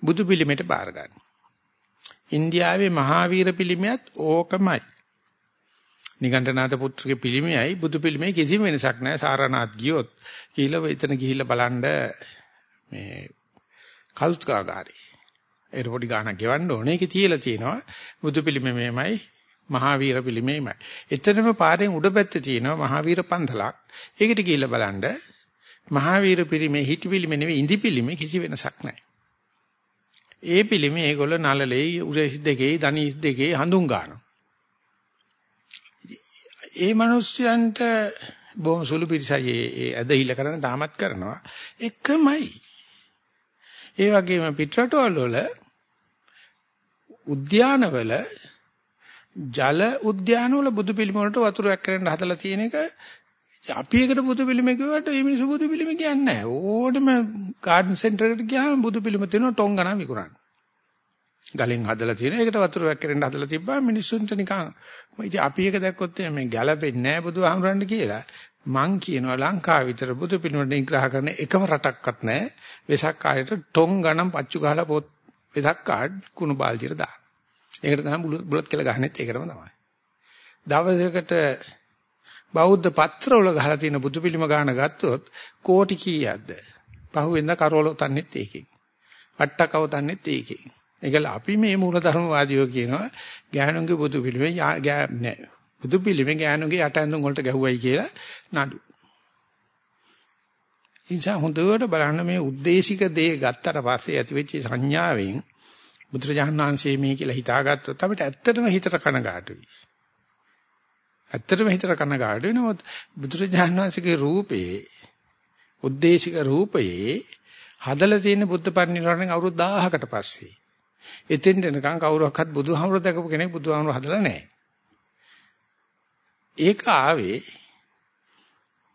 බුදු පිළිමෙට බාර ගන්න. ඉන්දියාවේ මහාවීර පිළිමයත් ඕකමයි. නිගණ්ඨනාථ පුත්‍රගේ පිළිමයයි බුදු පිළිමේ කිසිම වෙනසක් නැහැ. සාරනාත් ගියොත් කියලා එතන ගිහිල්ලා බලන්න මේ කල්ස්කාගාරේ. ඒ පොඩි ගාණක් ගෙවන්න ඕනේ. ඒකේ තියලා තියෙනවා බුදු පිළිමේ මෙමයයි මහාවීර පිළිමේමයි. එතනම පාරෙන් උඩ පැත්තේ තියෙනවා මහාවීර පන්සලක්. ඒකට ගිහිල්ලා බලන්න මහාවීර පිළිමේ හිටි පිළිමේ නෙවෙයි ඉඳි පිළිමේ කිසි වෙනසක් නැහැ. ඒ පිළිමේ ඒගොල්ල නලලේ උරහිස් දෙකේ ධනිස් දෙකේ හඳුන් ගන්නවා. ඒ මිනිස්යන්ට බොහොම සුළු පිරිසයි ඒ ඇදහිල්ල කරන තාමත් කරනවා එකමයි. ඒ වගේම පිටරටවල වල උද්‍යානවල ජල උද්‍යානවල බුදු පිළිම වලට වතුරක් කරන්න හදලා තියෙන එක අපි එකට බුදු පිළිම කිව්වට මේ මිනිස්සු බුදු පිළිම කියන්නේ නැහැ. ඕනෙම ගාඩන් සෙන්ටර් එකට ගියාම බුදු පිළිම තියෙනවා ටොං ගණන් විකුණන්න. ගලෙන් හදලා තියෙන. ඒකට වතුර වැක්කෙන්න හදලා තිබ්බා මිනිස්සුන්ට නිකන් ඉතින් අපි එක දැක්කොත් මේ ගැළපෙන්නේ නැහැ බුදුහාමුදුරන්ට කියලා. මං කියනවා ලංකාව විතර බුදු පිළිමට නිග්‍රහ කරන එකම රටක්වත් නැහැ. වෙසක් කාලේට ටොං ගණන් පච්චු ගහලා පොත් වෙසක් කාඩ් කුණු බාල්දියට දාන. ඒකට තමයි බුලත් කියලා ගහන්නෙත් ඒකටම තමයි. දවසකට බෞද්ධ පත්‍රවල ගහලා තියෙන බුදු පිළිම ගාන ගත්තොත් කෝටි කීයක්ද? පහුවෙන්ද කරවල තන්නෙත් ඒකෙන්. වට්ටකව තන්නෙත් ඒකෙන්. ඒකල අපි මේ මූලධර්මවාදීෝ කියනවා ගෑනුන්ගේ බුදු පිළිමේ නෑ. බුදු පිළිමේ ගෑනුන්ගේ යට ඇඳුම් වලට ගැහුවයි කියලා නඩු. ඉන්සා හොඳට බලන්න මේ ಉದ್ದೇಶಿಕ දේ ගත්තට පස්සේ ඇතිවෙච්ච සංඥාවෙන් බුදුරජාණන් වහන්සේ මේ කියලා හිතාගත්තොත් අපිට ඇත්තටම හිතට කනගාටුයි. ඇත්තටම හිතට කනගාටු වෙනවොත් බුදුරජාණන් වහන්සේගේ රූපේ උද්දේශික රූපයේ හදලා තියෙන බුද්ධ පරිනිර්වාණයෙන් අවුරුදු 1000කට පස්සේ එතෙන් එනකන් කවුරක්වත් බුදුහාමුදුර දැකපු කෙනෙක් බුදුහාමුදුර හදලා නැහැ. ඒක ආවේ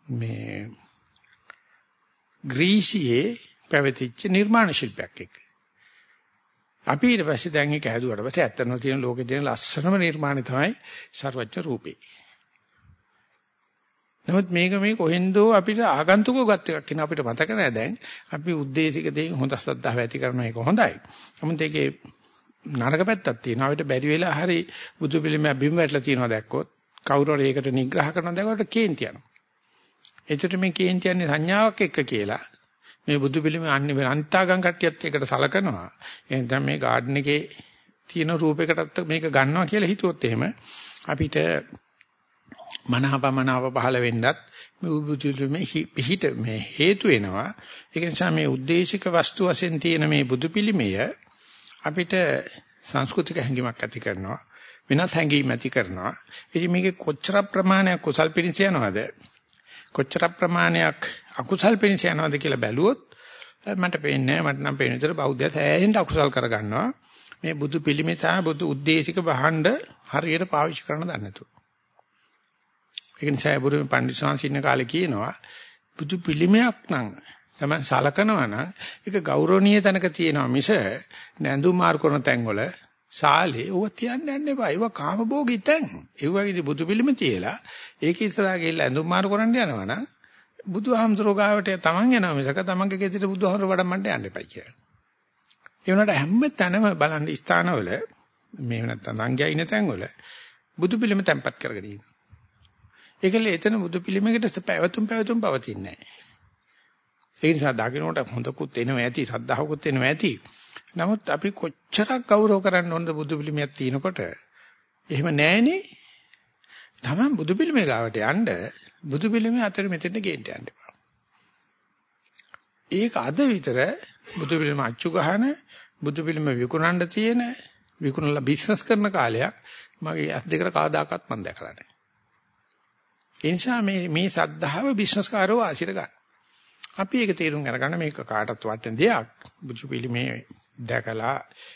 මේ ග්‍රීසියේ පැවතිච්ච නිර්මාණ ශිල්පයක් එක්ක. අපි ඊට පස්සේ දැන් ඒක හැදුවට පස්සේ ඇත්තම තියෙන ලෝකේ තියෙන ලස්සනම නිර්මාණය තමයි ਸਰවඥ රූපේ. නමුත් මේක මේ කොහෙන්දෝ අපිට ආගන්තුකව ගත් එකක් කියන අපිට මතක නැහැ දැන්. අපි උද්දේශික දේෙන් හොඳ ශ්‍රද්ධාව ඇති කරන එක හොඳයි. නමුත් ඒකේ නරක පැත්තක් තියෙනවා. අපිට බැරි වෙලා හරි බුදු පිළිම බිම් වැටලා තියෙනවා දැක්කොත් කවුරු හරි ඒකට නිග්‍රහ කරනවා දැක්කොට කේන්ති යනවා. එතකොට මේ කේන්ති යන්නේ සංඥාවක් එක්ක කියලා. මේ බුදු පිළිම අන්නේ අන්තාගම් කට්ටියත් ඒකට සලකනවා. එහෙනම් මේ ගාඩන් එකේ තියෙන රූපයකටත් මේක ගන්නවා කියලා හිතුවොත් එහෙම අපිට මනහපමනාව පහළ වෙන්නත් මේ උපුජුතුමේ පිහිට මේ හේතු වෙනවා. ඒක නිසා මේ ಉದ್ದೇಶික වස්තු වශයෙන් තියෙන මේ බුදු පිළිමය අපිට සංස්කෘතික හැඟීමක් ඇති කරනවා. වෙනත් හැඟීම් ඇති කරනවා. ඉතින් මේකේ කොච්චර ප්‍රමාණයක් කුසල් පිණිස යනවද? කොච්චර ප්‍රමාණයක් අකුසල් පිණිස යනවද කියලා බැලුවොත් මට පේන්නේ මට නම් පේන විතර බෞද්ධය සෑහෙන අකුසල් කරගන්නවා. මේ බුදු පිළිමේ සහ බුදු ಉದ್ದೇಶික බහඬ හරියට පාවිච්චි කරන්න දන්නේ නැතුව. ඒක නිසා බුරුමේ පඬිස්සංශ කාලේ කියනවා බුදු පිළිමයක් නම් තමයි සලකනවා නම් ඒක ගෞරවනීය තැනක තියෙනවා මිස නැඳුම් මාර් කරන තැන්වල සාලේ ඌව තියන්න යන්න එපා. ඒව කාමභෝගී තැන්. ඒ වගේ බුදු පිළිම තියලා ඒක ඉස්සරහා ගිහලා ඇඳුම් මාර් කරන්න යනවා නම් බුදුහාමුදුරුවෝ ගාවට තමන් යනවා මිසක තමන්ගේ ගෙදරට බුදුහාමුදුරුවෝ වඩම්මන්න යන්න එපා කියලා. ඒ වුණාට හැම තැනම බලන්න ස්ථානවල මේ නැත්තම් අංගය ඉන තැන්වල බුදු පිළිම තැම්පත් කරගෙන ඉන්නවා. ඒකල එතන බුදු පිළිමයකට පැවතුම් පැවතුම් පවතින්නේ නැහැ. ඒ නිසා දකින්නට හොඳකුත් එනවා ඇති, සද්ධාවකුත් එනවා ඇති. නමුත් අපි කොච්චරක් ගෞරව කරන්න ඕනද බුදු පිළිමයක් තියෙනකොට එහෙම නැහනේ. Taman බුදු පිළිමේ ගාවට යන්න බුදු පිළිමේ අතර මෙතෙන්ට ගේන්න යන්න එපා. ඒක අද විතර බුදු පිළිම අච්චු ගහන බුදු පිළිම විකුණන්න තියෙන විකුණලා බිස්නස් කරන කාලයක් මගේ ඇස් දෙකට කවදාකවත් මම දැකලා නැහැ. ඒ නිසා මේ මේ සද්ධාව බිස්නස් කාරෝ ආශිර ගන්න. අපි ඒක තේරුම් අරගන්න මේක කාටවත් වටින දෙයක්. බුදු පිළිමේ දැකලා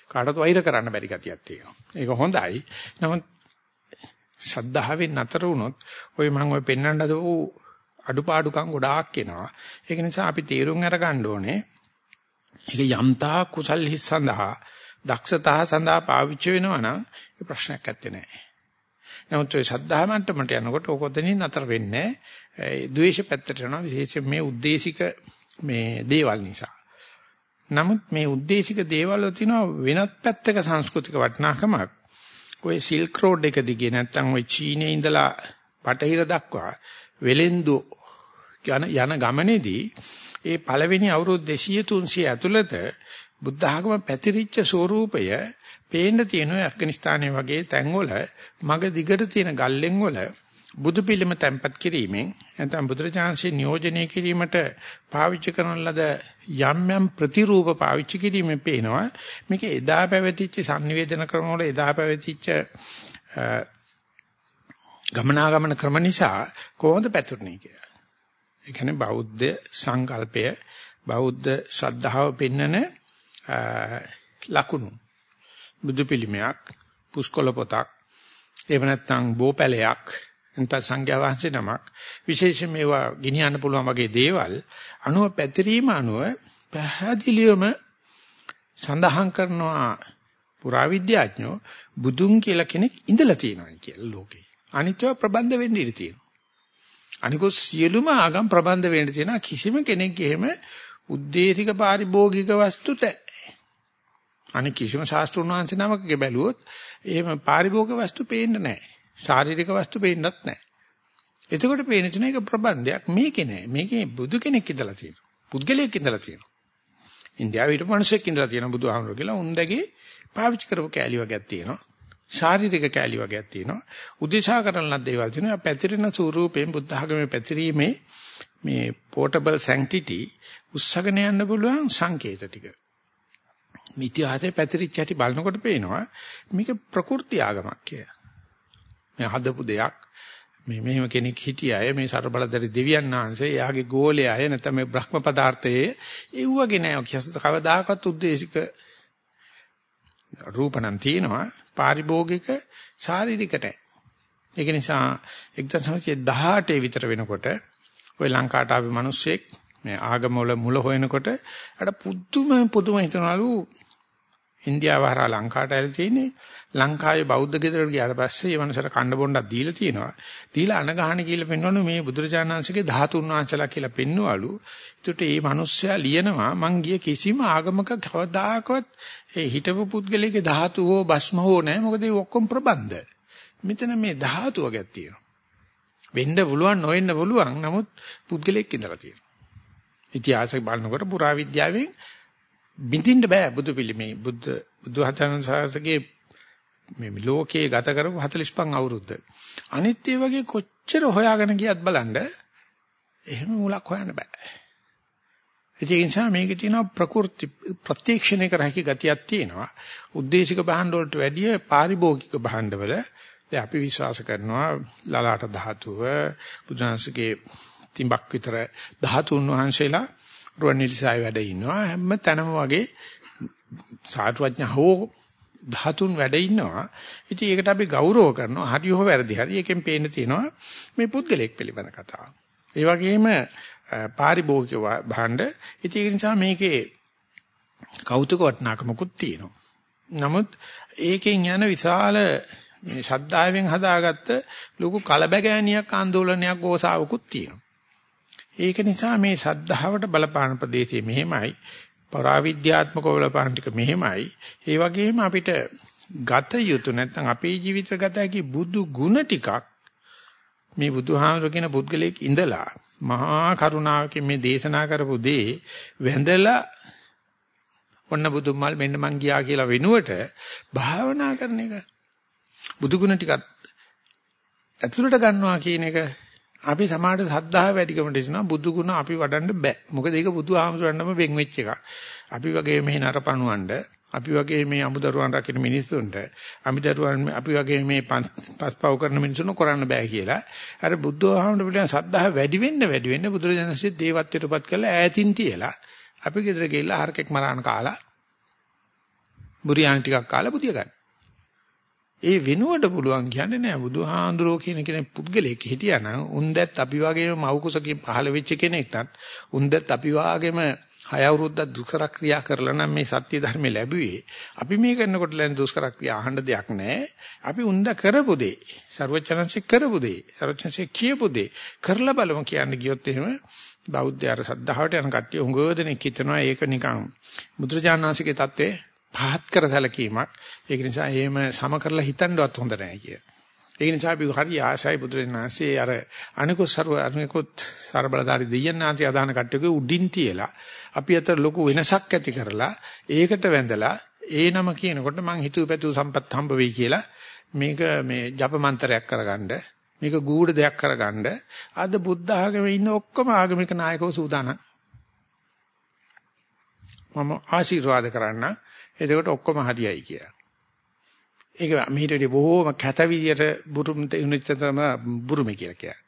කාටවත් වෛර කරන්න බැරි ගතියක් තියෙනවා. ඒක හොඳයි. නමුත් ශ්‍රද්ධාවෙන් නතර වුණොත් ඔය මම ඔය පෙන්වන්න දෝ අඩුපාඩුකම් ගොඩාක් එනවා. ඒක නිසා අපි තීරුම් අරගන්න ඕනේ ඒක යම්තා කුසල් හිස් සඳහා දක්ෂතා සඳහා පාවිච්චි වෙනවා නම් ඒ ප්‍රශ්නයක් නැත්තේ නෑ. නමුත් ඔය ශ්‍රද්ධා මට්ටමට යනකොට ඕක ඔතනින් නතර වෙන්නේ නැහැ. ඒ ද්වේෂ පැත්තට යනවා විශේෂයෙන් මේ උද්දේශික මේ දේවල් නිසා. නමුත් මේ උද්දේශික දේවල් වල තියෙනවා වෙනත් පැත්තක සංස්කෘතික වටිනාකමක්. ඔය සිල්ක් රෝඩ් එක දිගේ නැත්තම් ඔය චීනේ ඉඳලා බටහිර දක්වා වෙලෙන්දු යන යන ගමනේදී ඒ පළවෙනි අවුරුදු 200 300 ඇතුළත බුද්ධ ආගම පැතිරිච්ච ස්වરૂපය පේන්න තියෙනවා ඇෆ්ගනිස්තානයේ වගේ තැන්වල මග දිගට තියෙන ගල්ලෙන් වල බුදු පිළිම තැන්පත් කිරීමෙන් නැත්නම් බුදුරජාන්සේ නියෝජනය කිරීමට පාවිච්චි කරන ලද යම් යම් ප්‍රතිරූප පාවිච්චි කිරීමෙන් පේනවා මේක එදා පැවතිච්ච sannivedana ක්‍රම වල එදා පැවතිච්ච ගමනාගමන ක්‍රම නිසා කොහොමද පැතුරුනේ කියලා. ඒ කියන්නේ බෞද්ධ සංකල්පය බෞද්ධ ශ්‍රද්ධාව පෙන්නන ලකුණු බුදු පිළිමයක් පුස්කොළ පොතක් එහෙම නැත්නම් බෝපැලයක් නැත්නම් සංඝයා වහන්සේ නමක් විශේෂයෙන් මේවා ගෙනියන්න පුළුවන් වගේ දේවල් අනුව පැතිරීම අනුව පැහැදිලිවම සඳහන් කරනවා පුරාවිද්‍යාඥයෝ බුදුන් කියලා කෙනෙක් ඉඳලා තියෙනවා කියලා ලෝකේ. අනිත්‍ය ප්‍රබන්ධ වෙන්න ඉඩ තියෙනවා. අනිකොත් සියලුම ආගම් ප්‍රබන්ධ වෙන්න තියෙනවා කිසිම කෙනෙක් එහෙම උද්දේශික පාරිභෝගික වස්තුට අනික කිසිම ශාස්ත්‍රුන් වහන්සේ නමකගේ බැලුවොත් එහෙම පාරිභෝගික වස්තු පේන්නේ නැහැ. ශාරීරික වස්තු පේන්නත් නැහැ. එතකොට පේන තුන එක ප්‍රබන්ධයක් මේකේ නෑ. මේකේ බුදු කෙනෙක් ඉඳලා තියෙනවා. පුද්ගලයෙක් ඉඳලා තියෙනවා. ඉන්දියාවේ හිටපු මිනිසෙක් ඉඳලා තියෙනවා බුදුහාමුදුරුවෝ කියලා. උන්දගේ පාවිච්චි කරපු කෑලි වර්ගයක් තියෙනවා. ශාරීරික කෑලි වර්ගයක් තියෙනවා. උදේශා කරන ලද දේවල් තියෙනවා. පැතිරෙන ස්වරූපයෙන් බුද්ධ ආගමේ පැතිරීමේ මේ portable sanctity උස්සගෙන යන්න පුළුවන් සංකේත ටික. මේ ඉතිහාසයේ පැතිරිච්ච හැටි බලනකොට පේනවා මේක ප්‍රකෘති ආගමක් කියලා. මේ හදපු දෙයක් මේ මෙහෙම කෙනෙක් හිටියාය මේ ਸਰබලදරි දෙවියන් වහන්සේ එයාගේ ගෝලයාය නැත්නම් මේ බ්‍රහ්ම පදාර්ථයේ එව්වගේ නෑ කියසත කවදාකවත් උද්දේශික රූපණම් තියෙනවා පාරිභෝගික ශාරීරිකට. ඒක නිසා 1918 විතර වෙනකොට ওই ලංකාවට ආපු මිනිස්සෙක් මේ ආගම වල මුල හොයනකොට අර පුදුම පුදුම හිතනලු ඉන්දියාව හරහා ලංකාවට ඇවිල්ලා තියෙන්නේ ලංකාවේ බෞද්ධ ගෙදරට ගියාට පස්සේ මේ මනුස්සර කණ්ඩ බොණ්ඩක් දීලා තියෙනවා. දීලා අනගහන කියලා පෙන්වනු මේ බුදුරජාණන්සේගේ 13 වංශලා කියලා පෙන්වවලු. ඒකට මේ මිනිස්සයා ලියනවා මං ගිය කිසිම ආගමක කවදාකවත් ඒ හිටපු පුද්ගලයාගේ ධාතු හෝ භස්ම හෝ නැහැ. මොකද ඒ ඔක්කොම ප්‍රබන්ධ. මෙතන මේ ධාතුව ගැක් තියෙනවා. වෙන්න පුළුවන් නොවෙන්න පුළුවන්. නමුත් පුද්ගලයෙක් ඉඳලා තියෙනවා. ඉතිහාසය බලනකොට පුරාවිද්‍යාවෙන් බින්දින්න බෑ බුදු පිළිමේ බුද්ධ බුදුහතන සාසගේ මේ ලෝකයේ ගත කරපු 45 අවුරුද්ද. අනිත් ඒ වගේ කොච්චර හොයාගෙන ගියත් බලන්න එහෙම මුලක් හොයන්න බෑ. ඒ නිසා මේකේ තියෙන ප්‍රකෘති ප්‍රත්‍යක්ෂණය කර හැකි ගතියක් තියෙනවා. උද්දේශික භාණ්ඩ වලට වැඩිය පාරිභෝගික භාණ්ඩවල දැන් අපි විශ්වාස කරනවා ලලාට ධාතුව බුදුන්සේගේ තිඹක් විතර ධාතුන් වහන්සේලා රුවන්වැලිසාය වැඩ ඉන්නවා හැම තැනම වගේ සාත්වඥ හෝ ධාතුන් වැඩ ඉන්නවා. ඉතින් ඒකට අපි ගෞරව කරනවා. හරි හෝ වැරදි හරි එකෙන් පේන්න තියෙනවා මේ පුද්ගලයෙක් පිළිබඳ කතාව. ඒ වගේම පාරිභෝගික භාණ්ඩ. ඉතින් ඒ නිසා මේකේ කෞතුක වටිනාකමකුත් තියෙනවා. නමුත් ඒකෙන් යන විශාල මේ ශද්ධාවෙන් හදාගත්ත ලොකු කලබගෑනියක් ආందోලනයක් ගෝසාවකුත් තියෙනවා. ඒක නිසා මේ ශද්ධාවට බලපාන ප්‍රදේශයේ මෙහෙමයි පරාවිද්‍යාත්මක බලපාන ටික මෙහෙමයි. ඒ වගේම අපිට ගත යුතු නැත්නම් අපේ ජීවිත ගත හැකි බුදු ගුණ ටිකක් මේ බුදුහාමර කියන පුද්ගලයෙක් ඉඳලා මහා කරුණාවකින් මේ දේශනා කරපු දේ වැඳලා ඔන්න බුදුමල් මෙන්න මං ගියා කියලා වෙනුවට භාවනා කරන එක බුදු ගුණ ටිකක් ඇතුළට ගන්නවා කියන එක අපි සමාජයට සද්ධාව වැඩිකමට දෙනවා බුදු ගුණ අපි වඩන්න බෑ. මොකද ඒක බුදු ආමතුරන්නම වෙන් වෙච්ච එකක්. අපි වගේ මෙහි නරපණුවන්ඩ අපි වගේ මේ අමුදරුවන් රකින්න මිනිස්සුන්ට අමිදරුවන් අපි වගේ මේ පස්පව් කරන මිනිස්සුන්ට කරන්න බෑ කියලා. අර බුද්ධ ආමතුර පිළිබඳ සද්ධාව වැඩි වෙන්න වැඩි වෙන්න බුදුරජාණන්සේ දේවත්වයටපත් කරලා ඈතින් තියලා අපි ගෙදර ගිහිල්ලා හරකෙක් මරාන කාලා බුරියානි ටිකක් කාලා බුදිය ගන්න. ඒ වෙනුවට පුළුවන් කියන්නේ නෑ. බුදුහාඳුරෝ කියන කෙනෙක් පුද්ගලෙක් හිටියා නම් උන්දත් අපි වගේම මවකුසකින් පහළ වෙච්ච කෙනෙක්ටත් උන්දත් අපි වගේම හය අවුරුද්දක් දුෂ්කර ක්‍රියා කරලා නම් මේ සත්‍ය ධර්ම ලැබුවේ. අපි මේ කරනකොට ලැබෙන දුෂ්කර ක්‍රියා අහන්න දෙයක් නැහැ අපි උන්ද කරපු දේ ਸਰවචනන්සේ කරපු දේ ਸਰවචනන්සේ කියපු දේ කරලා බලමු කියන්නේ ගියොත් එහෙම බෞද්ධ ආර සද්ධාවට යන කට්ටිය උඟ දෙනෙක් හිතනවා ඒක නිකන් බුදුරජාණන්සේගේ தત્ත්වේ පහත් කර සැලකීමක්. ඒක නිසා එහෙම සම කරලා හිතන්නවත් හොඳ නැහැ කිය. ඒක නිසා අපි හරි ආශයි බුදුරණාහි අර අනිකුත් ਸਰව අනිකුත් ਸਰබලධාරි දෙයන්නාන්සේ ආදාන කට්ටියගේ උඩින් තියලා අපි අතර ලොකු වෙනසක් ඇති කරලා ඒකට වැඳලා ඒ නම කියනකොට මං හිතුව පැතුව සම්පත් හම්බ වෙයි කියලා මේක මේ ජප මන්ත්‍රයක් කරගන්න මේක ගූඪ දෙයක් කරගන්න අද බුද්ධ ආගමේ ඉන්න ඔක්කොම ආගමික නායකව සූදානම් මම ආශිර්වාද කරන්නා එතකොට ඔක්කොම හරියයි කියලා ඒක මෙහිට බොහෝම කැත විදියට බුරුමට උනිච්චතම බුරුමේ කියලා කියනවා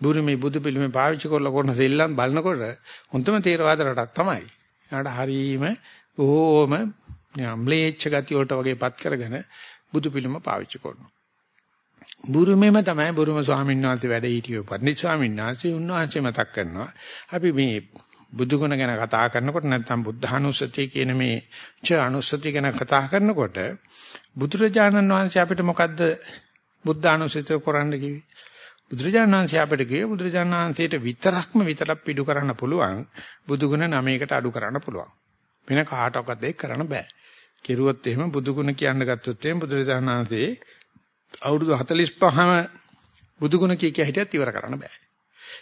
බුරුමේ බුදු පිළිමේ පාවිච්චි කරලා කරන සෙල්ලම් බලනකොට හොඳම තේරවාද රටක් තමයි. ඒකට හරීම බොහෝම ම්ලේච්ඡ ගති වලට වගේපත් කරගෙන බුදු පිළිම පාවිච්චි කරනවා. බුරුමේම තමයි බුරුම ස්වාමීන් වහන්සේ වැඩ හිටියේ පන්දිත් ස්වාමීන් වහන්සේ උන්වහන්සේ මතක් කරනවා. අපි මේ බුදු ගුණ ගැන කතා කරනකොට නැත්නම් බුද්ධානුස්සතිය කියන මේ ච අනුස්සතිය ගැන කතා කරනකොට බුදුරජාණන් වහන්සේ අපිට මොකද්ද බුද්ධානුස්සතිය කරන්න කිව්වේ? බුදුරජාණන් වහන්සේ අපිට කිව්වේ බුදුරජාණන් වහන්සේට විතරක්ම විතරක් පිටු කරන්න පුළුවන් බුදුගුණ නමයකට අඩු කරන්න පුළුවන්. වෙන කාටවත් ඒක කරන්න බෑ. කෙරුවොත් එහෙම බුදුගුණ කියන්න ගත්තොත් එහෙම බුදුරජාණන් වහන්සේ අවුරුදු 45ම බුදුගුණ කිය කිය හිටියත් ඉවර කරන්න බෑ.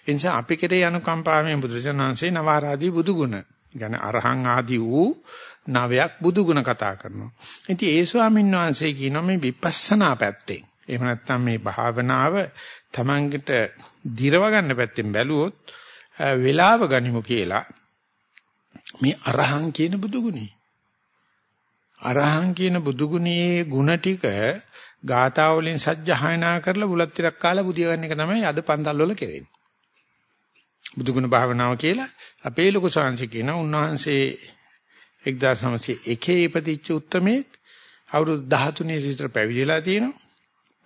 ඒ නිසා අපි කෙරේ අනුකම්පාවෙන් බුදුරජාණන් වහන්සේ නවාරාදී බුදුගුණ يعني අරහං ආදී වූ නවයක් බුදුගුණ කතා කරනවා. ඉතින් ඒ ස්වාමීන් වහන්සේ කියනවා මේ විපස්සනා පැත්තෙන් එහෙම නැත්නම් මේ භාවනාව තමන්ගට දිරව ගන්න පැත්තෙන් බැලුවොත් වේලාව ගනිමු කියලා මේ අරහං කියන බුදුගුණේ අරහං කියන බුදුගුණයේ ಗುಣ ටික ගාථා වලින් සජ්ජහායනා කරලා බුලත් ටිකක් කාලා බුදිය ගන්න එක තමයි අද පන්තල් වල කරන්නේ බුදුගුණ භාවනාව කියලා අපේ ලොකු ශාන්සි කියන උන්වහන්සේ 1901 ඉපදිච්ච උත්තමේ අවුරුදු 13 විතර පැවිදිලා තියෙනවා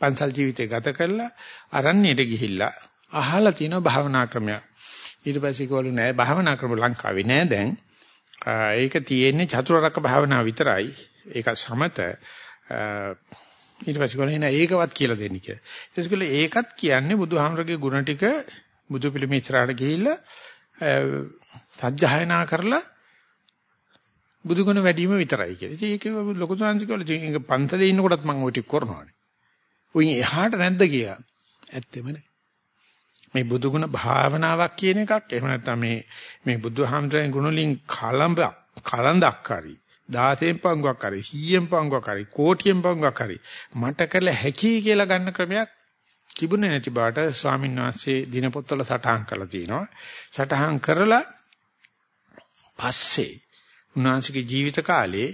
පන්සල් ජීවිතය ගත කරලා අරණ්‍යයට ගිහිල්ලා අහලා තියෙන භාවනා ක්‍රමයක්. ඊට පස්සේ කිව්වලු නෑ භාවනා ක්‍රම ලංකාවේ නෑ දැන්. ඒක තියෙන්නේ චතුරාර්යක භාවනාව විතරයි. ඒක සමත ඊට පස්සේ කිව්වලු නෑ ඒකවත් කියලා දෙන්න කියලා. ඒකල ඒකත් කියන්නේ බුදුහාමරගේ ගුණ ටික බුදු පිළිම ඉස්සරහට ගිහිල්ලා සත්‍යයනා කරලා බුදුගුණ වැඩිම විතරයි කියලා. ඉතින් ඒක ලොකු සංසිකවල ඉතින් පන්සලේ ඉන්නකොටත් මම ওই ටික කරනවානේ. උන් එහාට නැද්ද කියලා. ඇත්තෙම නෑ. මේ බුදුගුණ භාවනාවක් කියන එකක් එහෙම නැත්නම් මේ මේ බුදුහාමරයන් ගුණලින් කලඹ කලඳක් හරි 16 පංගුවක් හරි 100 පංගුවක් හරි කෝටියෙන් පංගුවක් හරි මට කළ හැකි කියලා ගන්න ක්‍රමයක් තිබුණේ නැති බාට ස්වාමීන් වහන්සේ දිනපොත්වල සටහන් කරලා තිනවා සටහන් කරලා පස්සේ උන්වහන්සේගේ ජීවිත කාලේ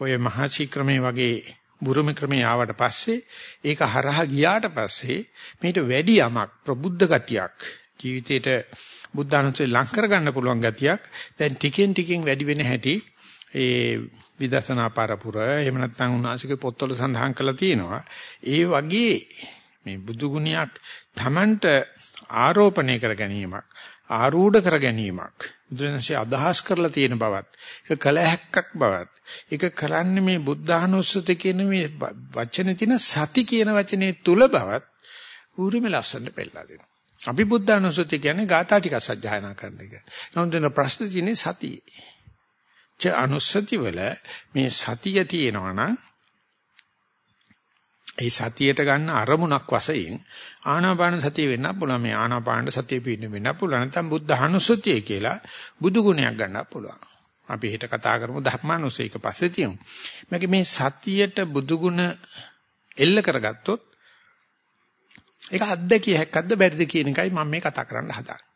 ඔය මහසි ක්‍රමයේ වගේ බුරුම ක්‍රමයේ ආවට පස්සේ ඒක හරහා ගියාට පස්සේ මේට වැඩි යමක් ප්‍රබුද්ධ ගතියක් ජීවිතේට බුද්ධානුස්සතිය ලං කරගන්න පුළුවන් ගතියක් දැන් ටිකෙන් ටිකෙන් වැඩි වෙන හැටි ඒ විදර්ශනා පරපුර එහෙම නැත්නම් උන්වහන්සේගේ පොත්වල සඳහන් කරලා තියෙනවා. ඒ වගේ මේ බුදු ගුණයක් Tamanට ආරෝපණය කර ගැනීමක් ආරූඪ කර ගැනීමක් බුදුරජාණන්සේ අදහස් කරලා තියෙන බවත් ඒක කල හැක්කක් බවත් ඒක කරන්නේ මේ බුද්ධානුස්සති කියන මේ වචනේ තියෙන සති කියන වචනේ තුල බවත් ඌරුමේ ලස්සනට පෙන්නලා දෙනවා. අපි බුද්ධානුස්සති කියන්නේ ගාථා ටික සජ්ජායනා කරන එක. නමුත් දෙන ප්‍රශ්න තියෙන්නේ සතියේ. ච අනුස්සති වල මේ සතිය තියෙනවා නම් ඒ සතියට ගන්න අරමුණක් වශයෙන් ආනාපාන සතිය වෙන්න පුළුවන් මේ ආනාපාන සතිය පින්න වෙන්න පුළුවන් නැත්නම් බුද්ධ අනුස්සතිය කියලා බුදු ගුණයක් ගන්න පුළුවන් අපි හෙට කතා කරමු ධර්මානුසයක පස්සේ තියමු. මේක මේ සතියට බුදුගුණ එල්ල කරගත්තොත් ඒක අද්දකිය හැක්කක්ද බැරිද කියන එකයි මම මේ කතා කරන්න හදාන්නේ.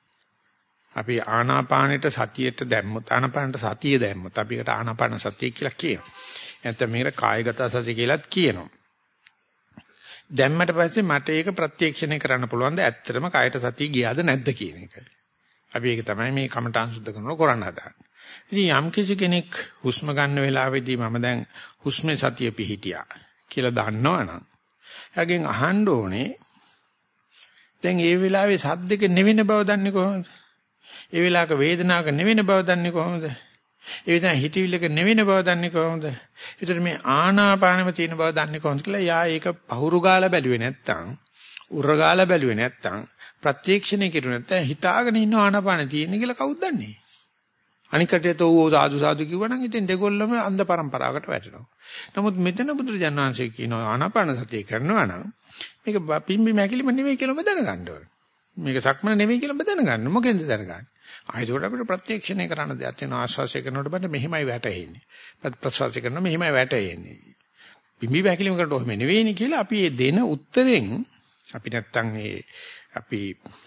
අපි ආනාපානෙට සතියට දැම්මොත් ආනාපානට සතිය දැම්මොත් අපිට ආනාපාන සතිය කියලා කියනවා. නැත්නම් මේකට කායගත සතිය කියලාත් කියනවා. දැම්මට පස්සේ මට ඒක ප්‍රත්‍යක්ෂණය කරන්න පුළුවන්ද ඇත්තටම කායට සතිය ගියාද නැද්ද කියන එක. අපි ඒක තමයි මේ කමඨාන් සුද්ධ කරනකොට කරන්න හදාන්නේ. ඉතින් යම් කිසි කෙනෙක් හුස්ම ගන්න වෙලාවේදී මම දැන් හුස්මේ සතිය පිහිටියා කියලා දන්නවනම් එයාගෙන් අහන්න ඕනේ දැන් ඒ වෙලාවේ සද්දක නෙවෙන බව දන්නේ කොහොමද? ඒ වෙලාවක වේදනාවක නෙවෙන බව දන්නේ කොහොමද? ඒ විදිහ හිතවිල්ලක නෙවෙන බව දන්නේ කොහොමද? ඒතර මේ ආනාපානෙම තියෙන බව දන්නේ කොහොමද කියලා යා ඒක පහුරු ගාලා බැලුවේ නැත්තම් උර ගාලා බැලුවේ නැත්තම් ප්‍රත්‍යක්ෂණය කෙරුවේ නැත්තම් හිතාගෙන ඉන්න ආනාපානෙ තියෙන කියලා කවුද දන්නේ? අනිකටට ඕ සාදු සාදු කිව්වනම් ඉතින් දෙගොල්ලම අන්ධ પરම්පරාවකට වැටෙනවා. නමුත් මෙතන බුදුරජාණන් වහන්සේ කියනවා ආනාපාන සතිය කරනවා නම් මේක පිම්බි මැකිලිම නෙවෙයි කියලා ඔබ දැනගන්න ඕනේ. මේක සක්මන නෙවෙයි කියලා ඔබ දැනගන්න. මොකෙන්ද දැනගන්නේ? ආයතෝට අපිට ප්‍රත්‍යක්ෂණය කරන්න දෙයක් තියෙනවා. ආස්වාසය කරනකොට බට මෙහිමයි වැටෙන්නේ. ප්‍රසවාසය කරනවා මෙහිමයි වැටෙන්නේ. පිම්බි මැකිලිම කරට ඔහෙම නෙවෙයිනේ කියලා අපි මේ දෙන උත්තරෙන් අපි නැත්තම් මේ අපි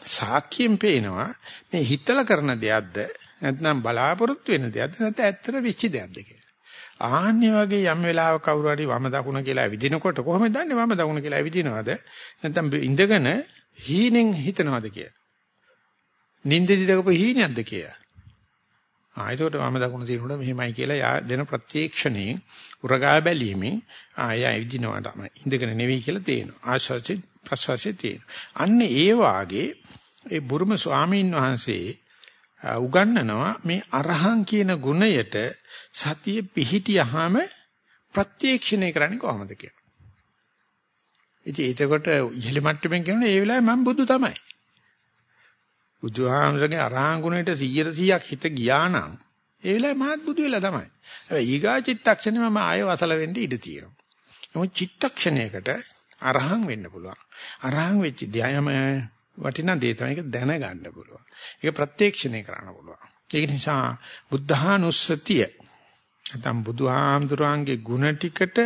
සාක්කියෙන් පේනවා මේ හිතලා කරන දෙයක්ද නැත්නම් බලාපොරොත්තු වෙන දෙයක්ද නැත්නම් ඇත්තට වෙච්ච දෙයක්ද කියලා. ආන්නේ වගේ යම් වෙලාවක කවුරු හරි වම දකුණ කියලා ඇවිදිනකොට කොහොමද දන්නේ වම දකුණ කියලා ඇවිදිනවද? නැත්නම් ඉඳගෙන හීනෙන් හිතනවද කියලා. නින්දදි දකපු හීනයක්ද කියලා. ආයතෝට වම දකුණ තියෙනකොට මෙහෙමයි කියලා දෙන ප්‍රත්‍යක්ෂණේ උරගා බැලීමෙන් ආය ඇවිදිනවා තමයි. ඉඳගෙන නෙවෙයි කියලා තේනවා. ආශාසෙ ප්‍රසවාසෙ තේනවා. අන්න ඒ වාගේ ඒ බුරුම ස්වාමීන් වහන්සේ උගන්වනවා මේ අරහං කියන ගුණයට සතිය පිහිටියාම ප්‍රත්‍යක්ෂණය කරන්නේ කොහොමද කියලා. ඉතින් ඒතකොට ඉහළ මට්ටමින් කියනවා ඒ වෙලාවේ මම බුදු තමයි. බුදුහාමරගේ අරහං ගුණයට 100%ක් හිත ගියා නම් ඒ වෙලාවේ මාත් බුදු වෙලා තමයි. හැබැයි ඊගා චිත්තක්ෂණය මම ආයෙ වසල වෙන්න ඉඩ තියෙනවා. නමුත් චිත්තක්ෂණයකට අරහං වෙන්න පුළුවන්. අරහං වෙච්ච ධ්‍යායම වටිනා දේ තමයි ඒක දැනගන්න පුළුවන්. ඒක ප්‍රත්‍යක්ෂණය කරන්න පුළුවන්. ඒක නිසා බුද්ධානුස්සතිය නැත්නම් බුදුහාමුදුරන්ගේ ගුණ ටිකට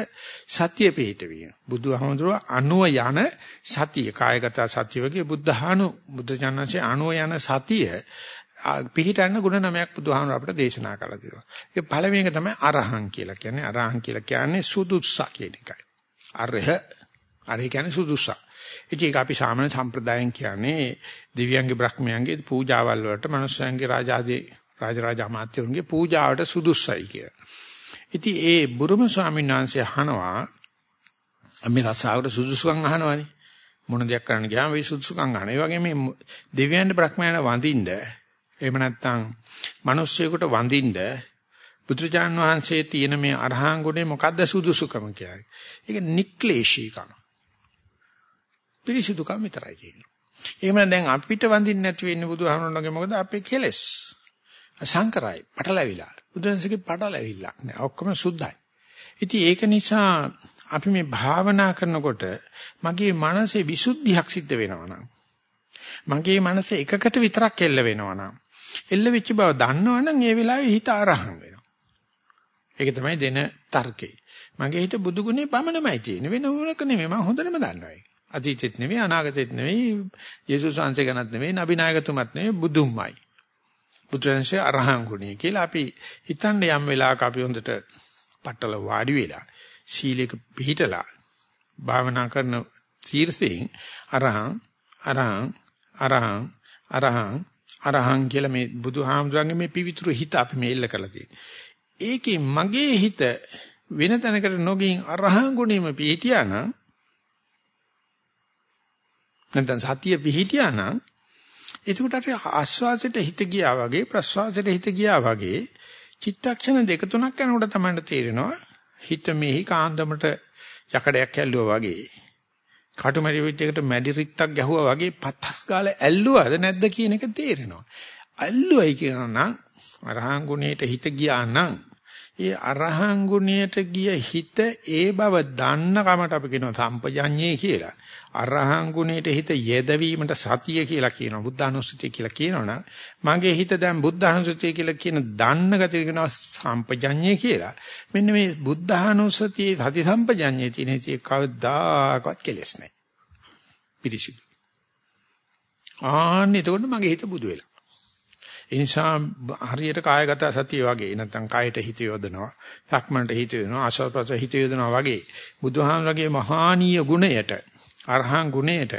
සතිය පිටවිය. බුදුහාමුදුරුව අනුව යන සතිය කායගත සතිය වගේ බුද්ධහානු බුද්ධ ඥානසේ අනුව යන සතිය පිහිටන්න ගුණ නමයක් බුදුහාමුදුර අපිට දේශනා කළා තියෙනවා. ඒක පළවෙනි එක තමයි අරහං කියලා කියන්නේ. අරහං කියලා කියන්නේ සුදුස්සා කියන එකයි. අරහ අරහ කියන්නේ සුදුස්සා. ඉතින් ඒක අපි සාමාන්‍ය සම්ප්‍රදායෙන් කියන්නේ දිව්‍යංගේ බ්‍රහ්මයන්ගේ පූජාවල් වලට මනුස්සයන්ගේ රාජාදී රාජරාජ අමාත්‍යවරුන්ගේ පූජාවට සුදුස්සයි කියලා. ඉතින් ඒ බුරුම ස්වාමීන් වහන්සේ අහනවා මේ රසාවට සුදුසුකම් අහනවනේ. මොන දෙයක් කරන්න ගියාම මේ සුදුසුකම් අහන. ඒ වගේ මේ දිව්‍යයන්ට බ්‍රහ්මයන් වඳින්න එහෙම නැත්නම් මිනිස්සුයෙකුට වඳින්න බුදුචාන් වහන්සේ තියෙන මේ අරහං ගුණේ මොකද්ද සුදුසුකම කියන්නේ? ඒක නික්ලේශීකම. පිරිසිදුකම විතරයි තියෙන්නේ. එහෙම දැන් අපිට වඳින්න නැති වෙන්නේ බුදුහාමුදුරන්ගේ මොකද අපේ කෙලස්. සංකරයි, පටලැවිලා. බුදුන්සේගේ පටලැවිල්ලක් නෑ. ඔක්කොම සුද්ධයි. ඉතින් ඒක නිසා අපි මේ භාවනා කරනකොට මගේ මනසේ විසුද්ධියක් සිද්ධ වෙනවා නම් මගේ මනසේ එකකට විතරක් එල්ල වෙනවා නම් එල්ල වෙච්ච බව දන්නවනම් ඒ වෙලාවේ හිත ආරහං වෙනවා. ඒක තමයි දෙන තර්කේ. මගේ හිත බුදු ගුණේ පමණමයි තියෙන්නේ වෙන මොනක නෙමෙයි මම හොඳටම දන්නවා ඒක. අතීතෙත් නෙවෙයි අනාගතෙත් නෙවෙයි යේසුස් වහන්සේ ගැනත් නෙවෙයි නබි නායකතුමත් නෙවෙයි බුදුන්මයි. බුදුරජාණන්සේ අරහං ගුණය කියලා අපි හිතන්නේ යම් වෙලාවක අපි හොඳට පట్టල වාඩි වෙලා සීලයක පිළිහිටලා භාවනා කරන තීර්ථයෙන් අරහං අරහං අරහං අරහං අරහං කියලා මේ බුදුහාමුදුරන්ගේ මේ පිවිතුරු හිත අපි මේ එල්ල කරලා තියෙන්නේ. ඒකේ මගේ හිත වෙන තැනකට නොගින් අරහං ගුණෙම පිහිටියා නම් නැත්නම් සතිය පිහිටියා නම් එතකොට අර ආස්වාසයට හිත ගියා වගේ ප්‍රස්වාසයට හිත ගියා වගේ චිත්තක්ෂණ දෙක තුනක් යනකොට තමයි තේරෙනවා හිත මෙහි කාන්දමට යකඩයක් ඇල්ලුවා වගේ. කටුමැටි විච්චයකට මැඩි රිත්තක් ගැහුවා වගේ පතස් ගාලා ඇල්ලුවාද නැද්ද කියන එක තේරෙනවා. ඇල්ලුවයි කියනවා අරහං ගුණයට හිත ගියා නම් ඒ අරහං ගුණයට ගිය හිත ඒ බව දන්න කමට අපි කියනවා සම්පජඤ්ඤේ කියලා. අරහං ගුණයට හිත යෙදවීමට සතිය කියලා කියනවා. බුද්ධානුස්සතිය කියලා කියනවනම් මගේ හිත දැන් බුද්ධානුස්සතිය කියලා කියන දන්න ගතිය කියනවා සම්පජඤ්ඤේ කියලා. මෙන්න මේ බුද්ධානුස්සතියේ සති සම්පජඤ්ඤේ තියෙන ඉතින් කවදාකවත් කෙලස් නැහැ. පිරිසිදු. ආන්න එතකොට මගේ හිත බුදු වෙලා. ඒ නිසා හරියට කායගත සතිය වගේ නැත්නම් කායට හිත යොදනවා, සක්මනට හිත යොදනවා, ආශාපස හිත යොදනවා වගේ බුදුහාමරගේ මහානීය ගුණයට, අරහං ගුණයට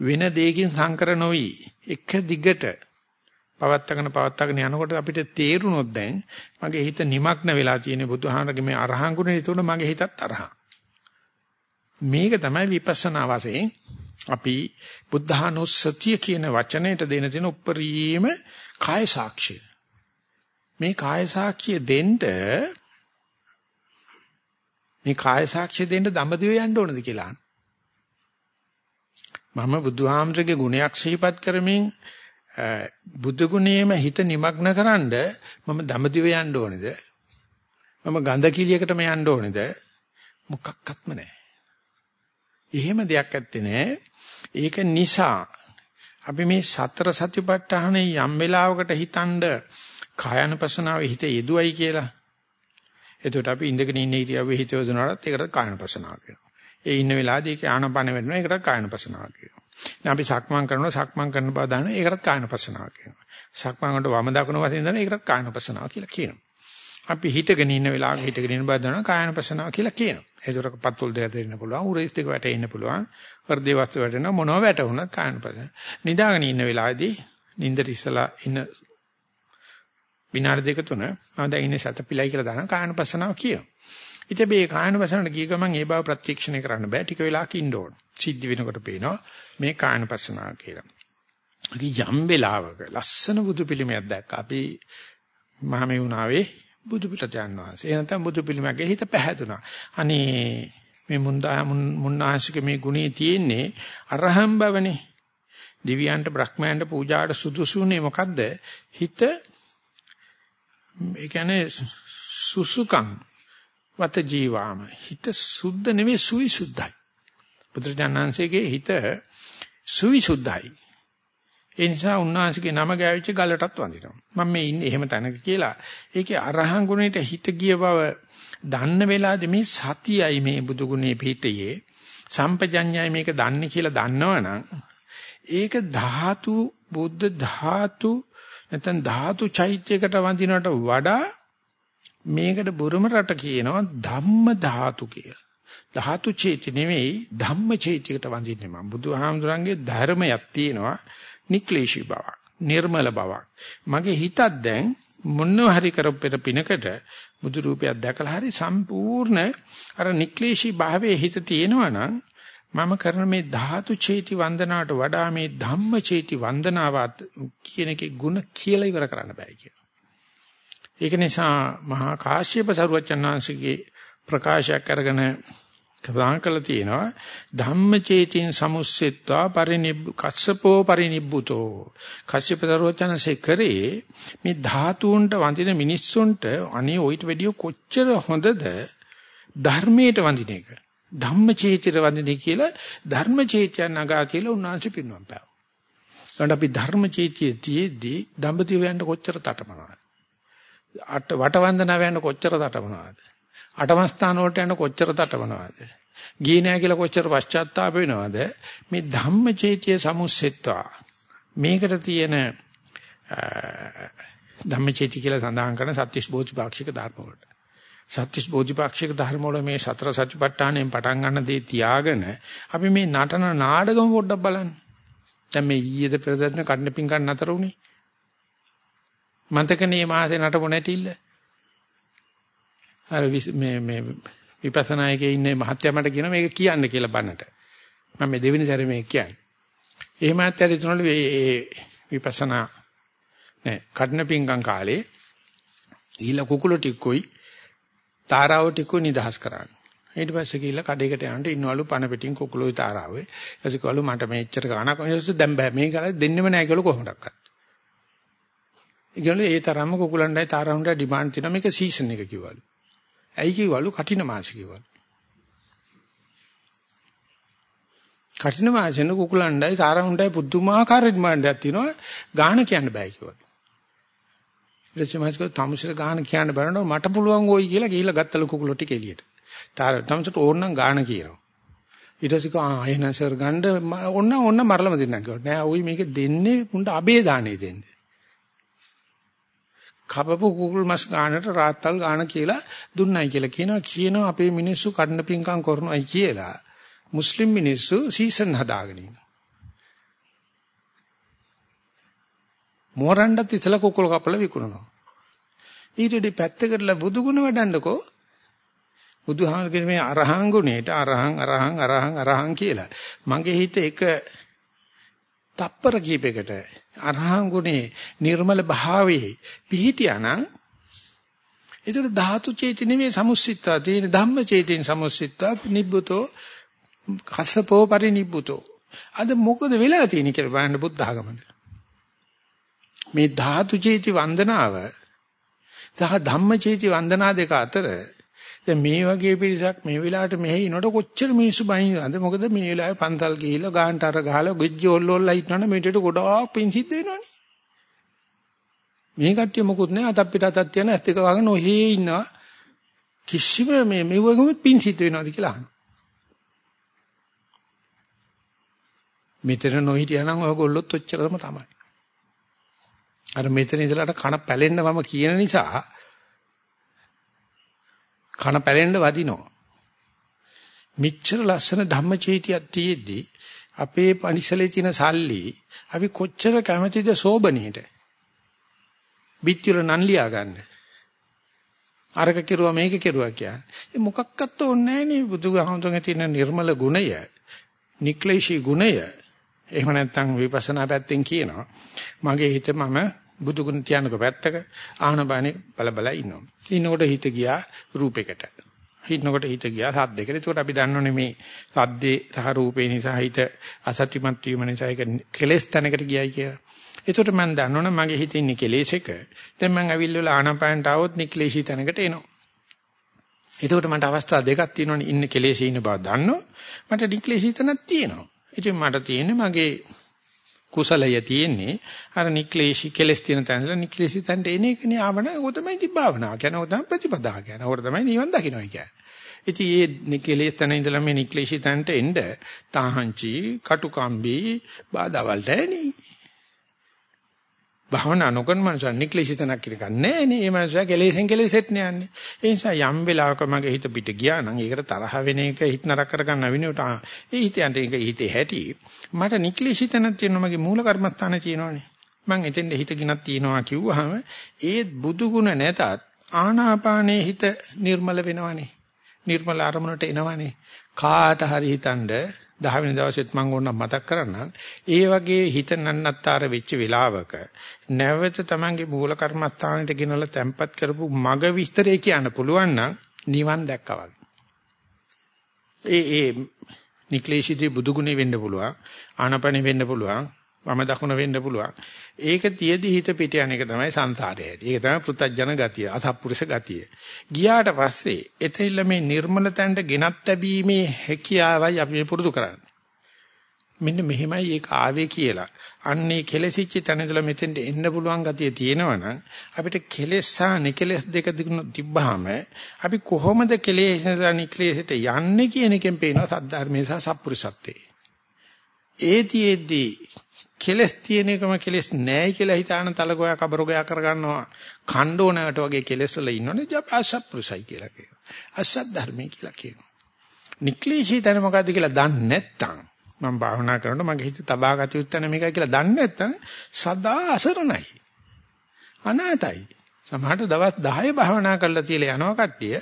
වෙන දෙයකින් සංකර නොවි. එක දිගට පවත්තගෙන පවත්තගෙන යනකොට අපිට තේරුණොත් දැන් මගේ හිත නිමග්න වෙලා තියෙන බුදුහාමරගේ මේ අරහං ගුණය තුන මගේ හිතත් අරහං. මේක තමයි විපස්සනා වශයෙන් අපි බුද්ධානුස්සතිය කියන වචනයට දෙන තියෙන උප්පරීම කාය සාක්ෂිය. මේ කාය සාක්ෂිය දෙන්න මේ කාය සාක්ෂිය දෙන්න දඹදිව යන්න ඕනද කියලා. මම බුදුහාමරගේ ගුණයක් සිහිපත් කරමින් බුදු ගුණේම හිත නිමග්න කරන්ඩ මම දඹදිව යන්න ඕනේද? මම ගඳ කිලියකටම යන්න ඕනේද? මොකක්වත්ම නැහැ. එහෙම දෙයක් ඇත්තේ නැහැ. ඒක නිසා අපි මේ සතර සතිපට්ඨානේ යම් වෙලාවකට හිතනද කායanusasanaවේ හිත යෙදුවයි කියලා. එතකොට අපි ඉඳගෙන ඉන්න ඉරියව්වේ හිත යොදනවාට ඒකට කායanusasanaව කියනවා. ඒ ඉන්න වෙලාවදී ඒක ආනපන වෙනවා ඒකට කායanusasanaව කියනවා. දැන් අපි සක්මන් කරනවා සක්මන් කරන බව දාන ඒකටත් කායanusasanaව කියනවා. සක්මන් වලට වම දකුණ වශයෙන් දාන ඒකටත් කායanusasanaව කියලා කියනවා. අපි හිටගෙන ඉන්න වෙලාවක හිටගෙන ඉන්න බව දාන කායanusasanaව කියලා කියනවා. ඒතරක පතුල් දෙක දෙන්න පුළුවන්, උරේස් දෙක වැටෙන්න පුළුවන්, හෘදේ වස්තු වැටෙනවා මොනව වැටුණත් කායන පදන. නිදාගෙන ඉන්න වෙලාවේදී නින්දට ඉස්සලා ඉන්න විනාඩි දෙක තුන මම දැන් ඉන්නේ සතපිලයි කියලා දාන කායන පසනාව කියනවා. ඉතින් මේ කායන පසනාවට ගිය ගමන් ඒ බව ප්‍රත්‍යක්ෂණය කරන්න බෑ ටික වෙලාවක් ඉන්න ඕන. සිද්ධ වෙනකොට පේනවා මේ කායන පසනාව කියලා. යම් වෙලාවක ලස්සන බුදු පිළිමයක් දැක්ක අපි මහමෙවුනාවේ බුදු පිටට යනවා. ඒ නැත්නම් බුදු පිළිමයක හිත පැහැදුනා. අනේ මේ මුන්දා මුන්නාංශික මේ ගුණේ තියෙන්නේ අරහම් බවනේ. දිව්‍යයන්ට බ්‍රහ්මයන්ට පූජාට සුදුසුනේ මොකද්ද? හිත ඒ කියන්නේ සුසුකම් වත ජීවාම හිත සුද්ධ නෙවෙයි සුවිසුද්ධයි. පුත්‍රජානංශයේ හිත සුවිසුද්ධයි. ඒ නිසා උන්වහන්සේගේ නම ගෑවිච්ච ගලටත් වඳිනවා. මම මේ ඉන්නේ එහෙම තැනක කියලා. ඒකේ අරහන් ගුණයට හිත ගිය බව දන්න වෙලාවේදී මේ සතියයි මේ බුදු ගුණේ පිහිටියේ සම්පජඤ්ඤයයි මේක දන්නේ කියලා දන්නවනම් ඒක ධාතු බුද්ධ ධාතු නැත්නම් ධාතු චෛත්‍යයකට වඳිනවට වඩා මේකට බුරුම රට කියනවා ධම්ම ධාතු කියලා. ධාතු චේති නෙවෙයි ධම්ම චේතියකට වඳින්නේ මම. බුදුහාමුදුරන්ගේ ධර්මයක් තියෙනවා. නික්ලේශී බවක්, නිර්මල බවක්. මගේ හිතත් දැන් මොනව හරි කරපෙර පිනකට බුදු රූපයක් දැකලා හරි සම්පූර්ණ අර නික්ලේශී භාවයේ හිත තියෙනවා නම් මම කරන මේ ධාතු චේති වන්දනාවට වඩා මේ ධම්ම චේති වන්දනාවත් කියන එකේ ಗುಣ කියලා ඉවර කරන්න බෑ කියලා. ඒක නිසා මහා කාශ්‍යප සරුවචනාංශගේ ප්‍රකාශයක් අරගෙන සඳහන් කළා තියෙනවා ධම්මචේතින් සමුස්සෙත්වා පරිනිබ් කස්සපෝ පරිනිබ්බුතෝ කස්සප දරෝචනසේ කරේ මේ ධාතුන්ට වඳින මිනිස්සුන්ට අනේ ඔయిత වැඩිය කොච්චර හොඳද ධර්මයට වඳින එක ධම්මචේතිර වඳින කියලා ධර්මචේතිය නගා කියලා උන්වහන්සේ පින්නම් පාව. ඊට අපි ධර්මචේතියේදී දඹදිව යන්න කොච්චර තටමනවද? අට වටවන්දනාව යන්න කොච්චර තටමනවද? අටමස්ථාන වලට යන කොච්චර තටමනවද? ගියේ නැහැ කියලා කොච්චර පශ්චාත්තාප වෙනවද? මේ ධම්මචේතිය සමුස්සෙත්වා. මේකට තියෙන ධම්මචේති කියලා සඳහන් කරන සත්‍විස් බෝධිපාක්ෂික ධර්ම වලට. සත්‍විස් බෝධිපාක්ෂික ධර්ම වල මේ සතර සතිපට්ඨානයෙන් පටන් ගන්න දේ තියාගෙන අපි මේ නටන නාඩගම පොඩ්ඩක් බලන්න. දැන් මේ ඊයේද පෙරදැන කඩන පිංකන් නතර උනේ. මන්තකනේ මාසේ නටපො නැටිල්ල. අර මේ මේ විපස්සනා එකේ ඉන්නේ මහත්ය මට කියන මේක කියන්න කියලා බන්නට. මම මේ දෙවෙනි සැරේ මේක කියන්නේ. ඒ මහත්යට තුනලු මේ විපස්සනා නෑ කඩන පිංගම් කාලේ ඊළ කුකුළු ටිකුයි තාරාව ටිකුයි නිදහස් කරන්න. ඊට පස්සේ ගිහිල්ලා කඩේකට යන්න ඉන්නවලු පණ පිටින් කුකුළුයි තාරාවේ. ඊටසකවලු මට මෙච්චර ගාණක් ඊටසේ දැන් බෑ මේ කාලේ දෙන්නෙම නෑ කියලා කොහොමදක්වත්. ඒගොල්ලෝ ඒ තරම්ම කුකුලන්ඩයි තාරාවුන්ට ඩිමාන්ඩ් තියෙනවා මේක සීසන් එක කිව්වලු. ඇයි කිව්වලු කටින මාංශ කිව්වලු. කටින මාංශෙන් කුකුලණ්ඩයි සාරහුණ්ඩයි පුදුමාකාර ඩිමාන්ඩයක් තියෙනවා ගාන කියන්න බෑ කිව්වලු. ඊටසේ තමුසර ගාන කියන්න බැරනකොට මට පුළුවන් ඕයි කියලා ගිහිල්ලා ගත්තලු කුකුලො ටික එළියට. තාර තමුසට ඕනනම් ගාන කියනවා. ඊට පස්සේ කා එහෙනම් සර් ගන්න ඕන්න ඕන්න මරලම දෙන්නම් කිව්වා. නෑ ওই මේක දෙන්නේ මුන්ට අබේ දානේ දෙන්නේ. කපපු කුකුල් මස් ගානට රාත්තල් ගාන කියලා දුන්නයි කියලා කියනවා. කියනවා අපේ මිනිස්සු කඩන පිංකම් කරනවායි කියලා. මුස්ලිම් මිනිස්සු සීසන් හදාගෙන ඉන්නවා. මෝරණ්ඩත් ඉතල කුකුල් කපලා විකුණනවා. ඊටදී පැත්තකටලා බුදු ගුණ වඩන්නකෝ. බුදුහාමරගේ මේ අරහං ගුණේට අරහං අරහං අරහං අරහං කියලා. මගේ හිත එක තප්පර කීපයකට අරහං ගුණේ නිර්මල භාවයේ පිහිටියානම් ඒතර ධාතු චේතනෙමේ සමුස්සිතා තියෙන ධම්ම චේතෙන් සමුස්සිතා නිබ්බුතෝ කස්සපෝ පරිනිබ්බුතෝ. අද මොකද වෙලා තියෙන්නේ කියලා බලන්න බුද්ධ ආගමන මේ ධාතු චේති වන්දනාව සහ ධම්ම චේති වන්දනා දෙක අතර දැන් මේ වගේ පිරිසක් මේ වෙලාවට මෙහි ඉනකොට කොච්චර මිනිස්සු බනිනවද මොකද මේ වෙලාවේ පන්සල් ගිහිල්ලා ගාන්ට අර ගහලා ගෙජ්ජි ඔල්ලොල්ලා හිටනවනේ මේකට ගොඩාක් පින් සිද්ධ වෙනවනේ. මේ කට්ටිය මොකුත් නෑ අතක් පිට අතක් තියන ඇත්ත එක වගේ නොහේ ඉන්නවා. කිසිම මේ මෙවගම පින් සිද්ධ වෙනවද කියලා අහනවා. මෙතන නොහිටියානම් ඔයගොල්ලොත් ඔච්චරම තමයි. අර මෙතන ඉඳලාට කන පැලෙන්න මම කියන නිසා කන පැලෙන්න වදිනවා මිච්ඡර ලස්සන ධම්මචේතියක් තියෙද්දි අපේ පරිසලේ තියෙන සල්ලි අපි කොච්චර කැමතිද සෝබනේට බිත්තිවල නන් ලියා ගන්න. අරක කෙරුවා මේක කෙරුවා කියන්නේ. ඒ මොකක්වත් ඕනේ නැහනේ බුදුහාමුදුරන්ගේ තියෙන නිර්මල ගුණය, නික්ලේශී ගුණය. එහෙම නැත්නම් විපස්සනා පැත්තෙන් කියනවා. මගේ හිත මම බුදු ගුණ තියනක පැත්තක ආහනබානේ බල බල ඉන්නවා. ඉන්නකොට හිත ගියා රූපයකට. හිටනකොට හිත ගියා සද්දයකට. ඒකට අපි දන්නෝනේ මේ සද්දේ සහ රූපේ නිසා හිත අසත්‍යමත් වීම නිසා ඒක කෙලෙස් තැනකට ගියයි කියලා. ඒකට මම දන්නවනේ මගේ හිතේ ඉන්නේ කෙලෙසක. දැන් මම ඇවිල්ලා ආනාපානට આવොත් නික්ලේශී තැනකට එනවා. ඒකට මට අවස්ථා දෙකක් තියෙනවනේ ඉන්නේ කෙලෙසී ඉන්න බව දන්නෝ. මට නික්ලේශී තැනක් තියෙනවා. ඉතින් මට තියෙන්නේ මගේ කුසලය තියෙන්නේ. අර නික්ලේශී කෙලස් තියෙන තැනල නික්ලේශී තැනට එන එකනේ ආවන ඕක තමයි තිබ්බාවනා කියන ඕක තමයි ප්‍රතිපදා කියන ඕක තමයි නිවන් දකින්නයි කියන්නේ. ඉතින් මේ නිකලේශ තැන ඉඳලා මේ නික්ලේශී තැනට එන්න තාහංචි කටුකම්බි බාධාවල් දැනේ භවනා නොකරන මනුස්සය නික්ලිෂිතනක් කියලා නෑ නේ. මේ මනුස්සයා කෙලෙසෙන් කෙලෙසෙත් නෑන්නේ. ඒ නිසා යම් වෙලාවක මගේ හිත පිට ගියා නම් ඒකට තරහ වෙන එක හිත නරක කරගන්න වෙනුවට ඒ හිතයන්ට ඒක හිතේ හැටි. මට නික්ලිෂිතනක් තියෙනවා මගේ මූල කර්මස්ථානේ තියෙනවානේ. මං එතෙන්ද හිත ගිනක් තියෙනවා කිව්වහම ඒ බුදු ගුණ නැතත් ආනාපානේ හිත නිර්මල වෙනවනේ. නිර්මල අරමුණට එනවනේ. කාට හරි හිතනද 10 වෙනි දවසෙත් මම ඕනම් මතක් කරන්නම්. ඒ වගේ හිත නන්නත්තර වෙච්ච වෙලාවක නැවත තමන්ගේ මූල කර්මස්ථානෙට ගෙනලා තැම්පත් කරපු මග විස්තරය කියන්න පුළුවන් නම් නිවන් දැක්කා වගේ. ඒ ඒ නික්ලේශිතී බුදුගුණේ වෙන්න පුළුවන්. ආනපනෙ වෙන්න පුළුවන්. වම දකුණ වෙන්න පුළුවන්. ඒක තියදී හිත පිට යන එක තමයි සංසාරය. ඒක තමයි පෘථජන ගතිය, අසත්පුරුෂ ගතිය. ගියාට පස්සේ එතෙල්ල මේ නිර්මල තැනට ගෙනත් ලැබීමේ හැකියාවයි අපි පුරුදු කරන්නේ. මෙන්න මෙහෙමයි ඒක ආවේ කියලා. අන්නේ කෙලෙසිච්ච තැන ඉඳලා මෙතෙන්ට එන්න පුළුවන් ගතිය තියෙනවනම් අපිට කෙලෙස් සහ නිකලෙස් දෙක තිබ්බහම අපි කොහොමද කෙලෙස් නිසා නිකලෙසට යන්නේ කියන එකෙන් පේනවා සද්ධර්මයේ සහ සත්පුරුෂත්වයේ. ඒතිෙද්දී කෙලස් තියෙන එකම කෙලස් නෑයි කියලා හිතාන තලගෝයා කබරගෝයා කරගන්නවා. ඛණ්ඩෝණයට වගේ කෙලස් වල ඉන්නෝනේ ජප අසප්පුරුසයි කියලා කියනවා. අසත් ධර්මයි කියලා කියනවා. නික්ලේශී තන මොකද්ද කියලා දන්නේ නැත්නම් මම භාවනා කරනකොට මගේ හිත තබාගත යුත්තේ මේකයි කියලා දන්නේ නැත්නම් සදා අසරණයි. අනාතයි. සමහරට දවස් 10 භාවනා කරලා තියලා යනවා කට්ටිය.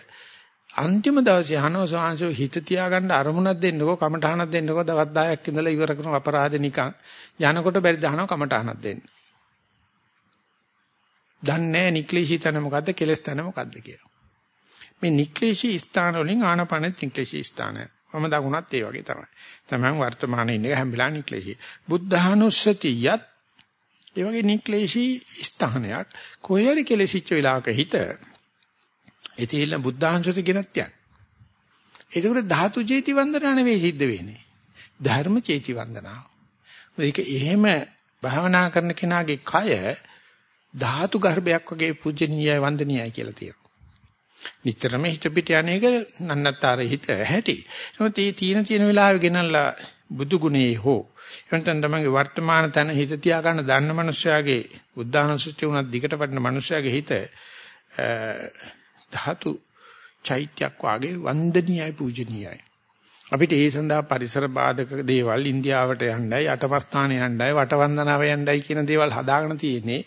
අන්තිම දවසේ අහනවා සාංශෝ හිත තියාගන්න අරමුණක් දෙන්නකෝ කමටහනක් දෙන්නකෝ දවස් 10ක් ඉඳලා ඉවර කරන අපරාධ නිකන් යනකොට බැරි දහනවා කමටහනක් දෙන්න. දන්නේ නික්ලේශී තන මොකද්ද කෙලස් තන මොකද්ද කියලා. මේ නික්ලේශී ස්ථාන වලින් ආනපනෙත් නික්ලේශී ස්ථානය. මම දකුණත් ඒ වගේ තමයි. තමයි වර්තමානයේ ඉන්න හැම වෙලාවෙම නික්ලේශී. බුද්ධානුස්සතියත් ඒ වගේ නික්ලේශී ස්ථානයක් කොහේරි කෙලෙසිච්ච වෙලාවක හිත ඒතිල බුද්ධාංශයට ගෙනත් යන්න. ඒකට ධාතු චේති වන්දනා නෙවෙයි සිද්ධ වෙන්නේ. ධර්ම චේති වන්දනාව. ඒක එහෙම භාවනා කරන කෙනාගේ කය ධාතු ගර්භයක් වගේ පූජනීයයි වන්දනීයයි කියලා තියෙනවා. නිතරම හිත පිට යන්නේක නන්නතර හිත හැටි. නමුත් මේ තීන තියෙන වෙලාවෙ ගෙනල්ලා බුදු ගුණේ හෝ එවනතන තමන්ගේ වර්තමාන තන හිත තියාගන්න දන්න මනුස්සයාගේ උද්දානසුත්‍ය උනත් දිගට වඩන මනුස්සයාගේ හිත ධාතු චෛත්‍යයක් වාගේ වන්දනීයයි පූජනීයයි. අපිට ඒ සඳහා පරිසර බාධක දේවල් ඉන්දියාවට යන්නයි අටමස්ථාන යන්නයි වටවන්දනාව යන්නයි කියන දේවල් හදාගෙන තියෙන්නේ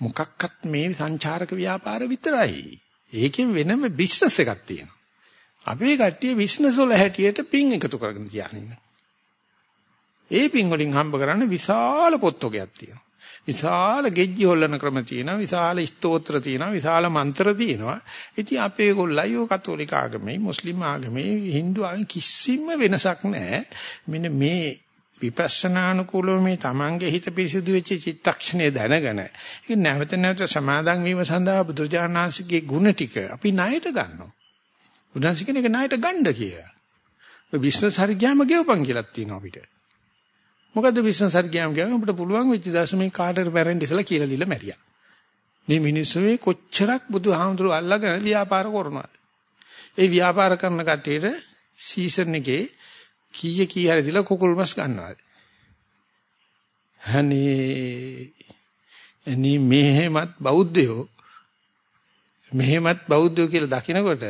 මොකක්වත් මේ සංචාරක ව්‍යාපාර විතරයි. ඒකෙන් වෙනම බිස්නස් එකක් තියෙනවා. අපේ කට්ටිය බිස්නස් වල හැටියට පින් එකතු කරගෙන තියාගෙන ඒ පින් වලින් හම්බ කරන්න විශාල පොත්වකයක් තියෙනවා. විශාල ගෙජ්ජි හොල්ලන ක්‍රම තියෙනවා විශාල ස්තෝත්‍ර තියෙනවා විශාල මන්ත්‍ර තියෙනවා. ඉතින් අපේ ගොල්ලයි ඔය කතෝලික ආගමේ මුස්ලිම් ආගමේ Hindu ආගමේ කිසිම වෙනසක් නැහැ. මෙන්න මේ විපස්සනානුකූලව මේ Tamange හිත පිරිසිදු වෙච්ච චිත්තක්ෂණය දැනගෙන ඒක නැවත නැවත සමාදන් වීම සඳහා බුදුරජාණන්සේගේ ගුණ ටික අපි ණයට ගන්නවා. බුදුන්සේ කියන එක ණයට ගන්න කියලා. ඔය බිස්නස් හරි ගියාම ගෙවපන් කියලා තියෙනවා අපිට. මොකද්ද බිස්නස් හරි ගියාම කියන්නේ අපිට පුළුවන් වෙච්ච දශමේ කාටට මැරෙන්න ඉස්සලා කියලා දීලා මැරියා. මේ මිනිස්සු මේ කොච්චරක් බුදුහාමුදුරු අල්ලගෙන ව්‍යාපාර කරනවා. ඒ ව්‍යාපාර කරන කට්ටියට සීසන් එකේ කීය කී හරි දීලා කුකුල්මස් ගන්නවා. අනේ අනේ මෙහෙමත් බෞද්ධයෝ මෙහෙමත් බෞද්ධයෝ කියලා දකිනකොට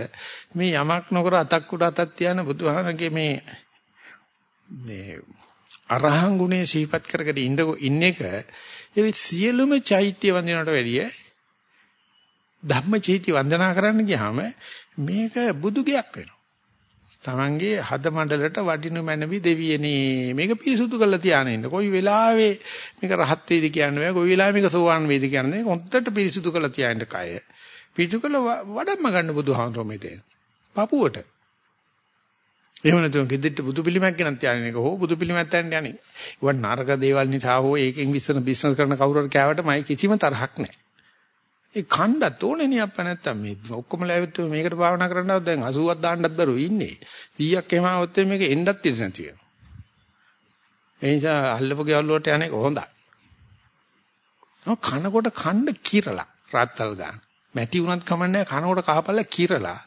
මේ යමක් නොකර අතක් උඩ අතක් තියන බුදුහාමගේ මේ මේ අරහං ගුණේ සිහිපත් කරගෙන ඉන්න ඉන්න එක ඒ සියලුම චෛත්‍ය වන්දනකට වැඩිය ධම්ම චෛත්‍ය වන්දනා කරන්න ගියාම මේක බුදුගයක් වෙනවා. Tamange හද මණ්ඩලට වඩිනු මැනවි දෙවියනේ මේක පිරිසුදු කරලා තියාගෙන ඉන්න. කොයි වෙලාවෙ මේක රහත් වේද කියන්නේ බෑ. කොයි වෙලාවෙ මේක සෝවාන් වේද කියන්නේ. හොන්දට පිරිසුදු කරලා තියාගෙන කය. පිරිසුදු කරලා වඩම්ම ගන්න බුදුහාමරෝ මෙතේ. පපුවට එහෙම නැතුව ගෙදෙට්ට බුදු පිළිමයක් ගෙනත් යන්නේ එක හෝ බුදු පිළිමයක් තැන්න යන්නේ. වන් නරක දේවල් නිසා හෝ ඒකෙන් විශ්න බිස්නස් කරන කවුරු හරි කෑවට මයි කිසිම තරහක් නැහැ. ඒ කණ්ඩත් ඕනේ නේ අප්ප නැත්තම් මේ ඔක්කොම ලැබෙත් මේකට භාවනා කරන්නවත් දැන් 80ක් දාන්නත් බැරුව ඉන්නේ. 100ක් එහෙම આવොත් මේක එන්නත් ඉඳ නැති වෙනවා. ඒ නිසා අල්ලපු ගෙවල් වලට යන්නේ හොඳයි. ඔව් කනකොට කණ්ඩ කිරලා රාත්තල් ගන්න. මැටි උනත් කමන්නේ කනකොට කහපල්ල කිරලා.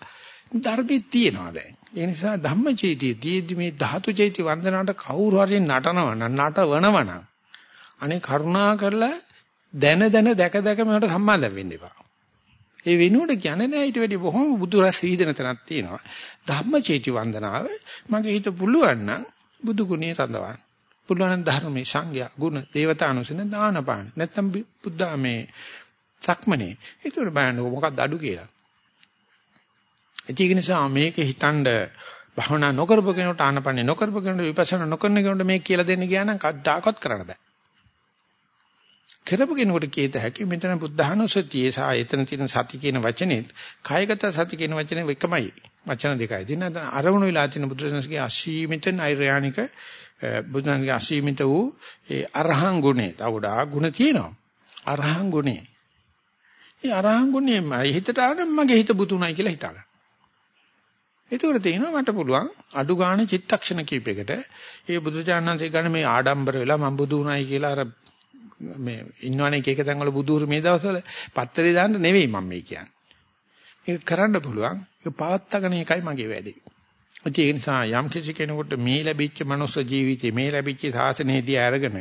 ධර්මයේ තියෙනවා දැන්. ඒ නිසා ධම්මචේතිය දීදි මේ ධාතු චේති වන්දනාවට කවුරු හරි නටනවා නම් නටවනවා නම් අනේ කරුණා කරලා දැන දැන දැක දැක මේකට සම්බන්ධ වෙන්න එපා. ඒ වෙනුවට කියන්නේ නෑ ඊට වැඩි බොහොම බුදු රස සීදන තැනක් තියෙනවා. ධම්මචේති වන්දනාව මගේ හිත පුළුවන් නම් බුදු ගුණේ රඳවන්න. පුළුවන් නම් ධර්මයේ සංඥා ගුණ දේවතානුසන දානපාන. නැත්තම් බුද්ධ මේ සක්මනේ. ඒකට බලන්න මොකක්ද අඩු කියලා. ඒක නිසා මේක හිතනද භවනා නොකරපු කෙනෙකුට ආනපන්නේ නොකරපු කෙනෙකුට විපස්සනා නොකරන කෙනෙකුට මේක කියලා දෙන්න ගියා නම් කද්දාකවත් කරන්න බෑ. කරපු කෙනෙකුට කීත හැකි මෙතන බුද්ධහනුසතියේ සහ එතන තියෙන සති කියන වචනේ කායගත සති කියන වචනේ එකමයි. වචන දෙකයි. දින අරමුණු වෙලා තියෙන බුදුරජාණන්ගේ අසීමිත නෛර්යානික බුදුන්ගේ අසීමිත වූ ඒ අරහං ගුණේ. තව ගොඩාක් ගුණ තියෙනවා. අරහං ගුණේ. ඒ අරහං ගුණේ මගේ හිතට ආවනම් මගේ හිත බුතුණයි කියලා හිතාගන්න. ඒකෝර තේිනවා මට පුළුවන් අඩු ගාණ චිත්තක්ෂණ කීපයකට ඒ බුදුචානන්සේ ගන්න මේ ආඩම්බර වෙලා මම බුදු උනායි කියලා අර මේ ඉන්නවනේ එක එක තැන්වල බුදුරු මේ දවස්වල පත්තරේ දාන්න නෙවෙයි මම මේ කියන්නේ. ඒක කරන්න පුළුවන්. ඒක පවත්තගෙන එකයි මගේ වැඩේ. ඒ නිසා යම් කිසි කෙනෙකුට මේ ලැබිච්ච මනුස්ස ජීවිතේ මේ ලැබිච්ච සාසනයේදී අරගෙන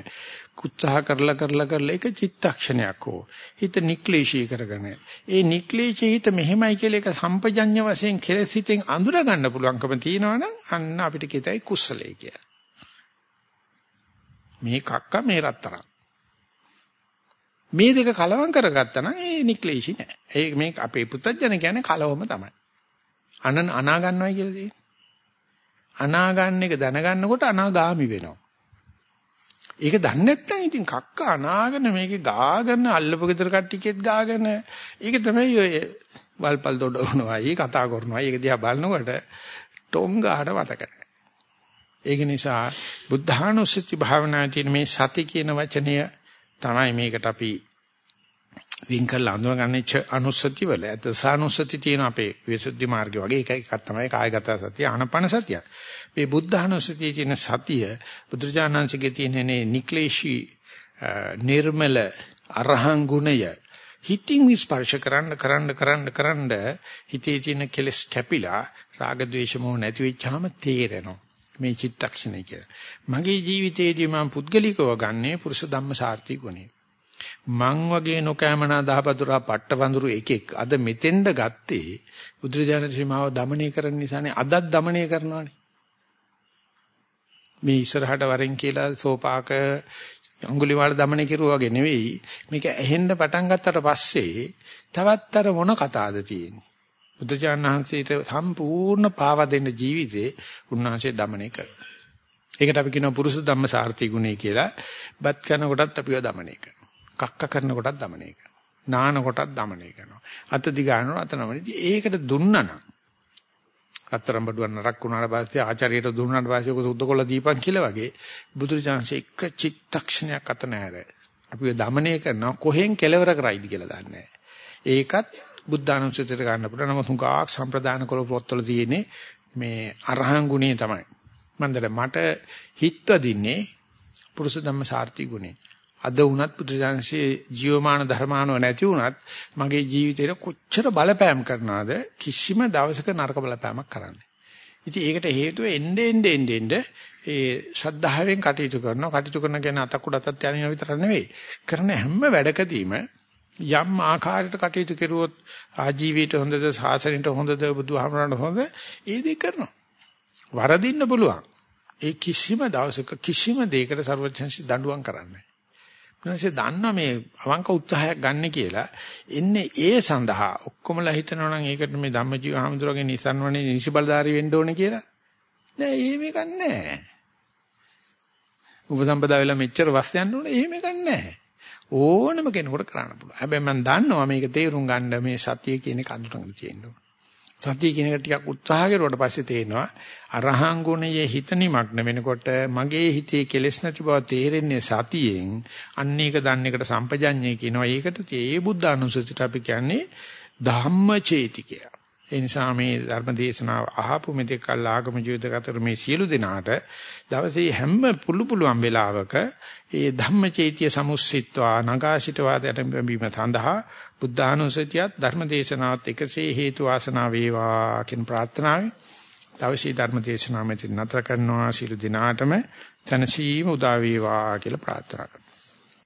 උත්සාහ කරලා කරලා කරලා එක චිත්තක්ෂණයක් හෝ හිත නික්ලේශී කරගෙන ඒ නික්ලේශී හිත මෙහෙමයි කියලා එක සම්පජඤ්ඤ වශයෙන් කෙලෙස් හිතෙන් අඳුර ගන්න පුළුවන්කම තියෙනවනම් අන්න අපිට කිතයි කුසලයේ කියලා. මේ කක්ක මේ රත්තරන්. මේ දෙක කලවම් කරගත්තා නම් ඒ නික්ලේශී නෑ. ඒ මේ අපේ පුත්තජන කියන්නේ කලවම තමයි. අනන අනා ගන්නවයි කියලා තියෙන්නේ. අනා ගන්න එක දැනගන්නකොට අනාගාමි වෙනවා. ඒක දන්නේ නැත්නම් ඉතින් කක්ක අනාගෙන මේකේ ගාගෙන අල්ලපු ගෙදර කට්ටියකෙත් ගාගෙන ඒක තමයි ඔය වල්පල් දොඩවනවා. ඊ කතා කරනවා. ඒක දිහා බලනකොට ටොංගාට මතක ඒක නිසා බුද්ධානුස්සති භාවනාවේ තියෙන මේ සති කියන වචනය තමයි මේකට අපි වින් කරලා අඳුරගන්නේ ච අනුස්සති වල. අත සානුස්සති තියෙන අපේ විසුද්ධි මාර්ගය වගේ එක එකක් තමයි කායගත සතිය ආනපන සතිය. මේ බුද්ධ අනුස්සතියේ තියෙන සතිය බුදුරජාණන්සේගේ තියෙන නික්ලේශී නිර්මල අරහං ගුණය හිතින් විස්පර්ශ කරන්න කරන්න කරන්න කරන්න හිතේ තියෙන කෙලස් කැපිලා රාග ద్వේෂ මොහ නැති වෙච්චාම තේරෙනවා මේ චිත්තක්ෂණය කියලා. මගේ ජීවිතයේදී මම පුද්ගලිකව ගන්නේ පුරුෂ ධම්ම සාර්ථි ගුණය. මං වගේ නොකෑමනා දහපතුරා පට්ටවඳුරු එකෙක් අද මෙතෙන්ද ගත්තේ බුදුරජාණන් ශ්‍රීමාව দমনය කරන නිසානේ. අදත් দমনය කරනවානේ. මේ ඉස්සරහට වරෙන් කියලා සෝපාක අඟුලිමාල দমনය කෙරුවා වගේ නෙවෙයි. මේක ඇහෙන්න පටන් ගත්තට පස්සේ තවත් අර මොන කතාවද තියෙන්නේ? බුදුරජාණන් වහන්සේට සම්පූර්ණ පාව දෙන්න ජීවිතේ උන්වහන්සේ দমনය කරා ඒකට අපි කියනවා පුරුෂ ධම්ම සාර්ථී ගුණය කියලා. බත් කන කොටත් අපිව দমনය කරා කක්ක කරන කොටත් দমনය කරනවා. නාන කොටත් দমনය කරනවා. අත දිගානවා අත නමන. ඒකට දුන්නනම් අතරම් බඩුවන් නරක් වුණාට පස්සේ ආචාර්යයට දුන්නාට පස්සේ ඔක සුද්ධ කළා දීපන් කියලා වගේ බුදුරජාණන්සේ එක චිත්තක්ෂණයක් අත නැහැර අපිව দমনය කරන කොහෙන් කෙලවර කරයිද කියලා දන්නේ ඒකත් බුද්ධානුස්සතියට ගන්න පුළුවන් නමුත් හුඟක් සම්ප්‍රදාන කළ පොත්වල තියෙන්නේ මේ අරහන් ගුණය තමයි. මන්දර මට හිත්ව දින්නේ පුරුෂ ධම්ම සාර්ථි ගුණේ. අද වුණත් පුදුජානසේ ජීවමාන ධර්මානව නැති වුණත් මගේ ජීවිතේට කොච්චර බලපෑම් කරනවද කිසිම දවසක නරක බලපෑමක් කරන්නේ. ඉතින් ඒකට හේතුව එnde ende ende ende ඒ ශද්ධාවෙන් කටයුතු කරනවා කටයුතු කරන කෙනා අතක් උඩ අතක් යන විතර නෙවෙයි. කරන හැම වැඩකදීම යම් ආකාරයකට කටයුතු කෙරුවොත් ආජීවයට හොඳද සාසනෙට හොඳද බුදුහාමරණට හොඳ ඒ දේ කරනවා. වරදින්න පුළුවන්. ඒ කිසිම දවසක කිසිම දෙයකට ਸਰවඥන්සි දඬුවම් කරන්නේ නැහැ. දන්නා මේ අවංක උත්සාහයක් ගන්න කියලා එන්නේ ඒ සඳහා ඔක්කොමලා හිතනවා නම් ඒකට මේ ධම්මජීව හාමුදුරුවගේ නිසන්වනේ නිසි බලධාරී වෙන්න ඕනේ කියලා. නෑ එහෙම එකක් නෑ. උපසම්පදා වෙලා මෙච්චර වස් යන්න ඕනේ එහෙම එකක් නෑ. ඕනම කෙනෙකුට කරන්න පුළුවන්. හැබැයි මම දන්නවා මේක තේරුම් ගන්න මේ සතිය කියන එක අඳුරගෙන තියෙන්න ඕන. සතිය කියන එක ටිකක් උත්සාහ කරුවට පස්සේ තේනවා අරහං ගුණයේ හිත නිමග්න වෙනකොට මගේ හිතේ කෙලෙස් නැති බව තේරෙන්නේ සතියෙන්. අන්න ඒක දන්න එකට සම්පජඤ්ඤය කියනවා. ඒකට ඒ බුද්ධ අනුසතියට අපි කියන්නේ ධම්මචේතිකය. ඒ නිසා මේ ධර්ම දේශනාව අහපු මෙතෙක් කල් ආගම ජීවිතගතර මේ සියලු දෙනාට දවසේ හැම පුළු පුළුවන් වෙලාවක ඒ ධම්මචේතිය සමුස්සිට්වා නගාසිට වාදයට බැඳීම සඳහා බුද්ධානුසතියත් ධර්ම දේශනාවත් එකසේ හේතු වාසනා වේවා කියන ප්‍රාර්ථනාවයි. දවසේ ධර්ම දේශනාව මෙතන නතර කරනවා. සියලු දිනාටම තනසීම උදා වේවා කියලා ප්‍රාර්ථනා කරනවා.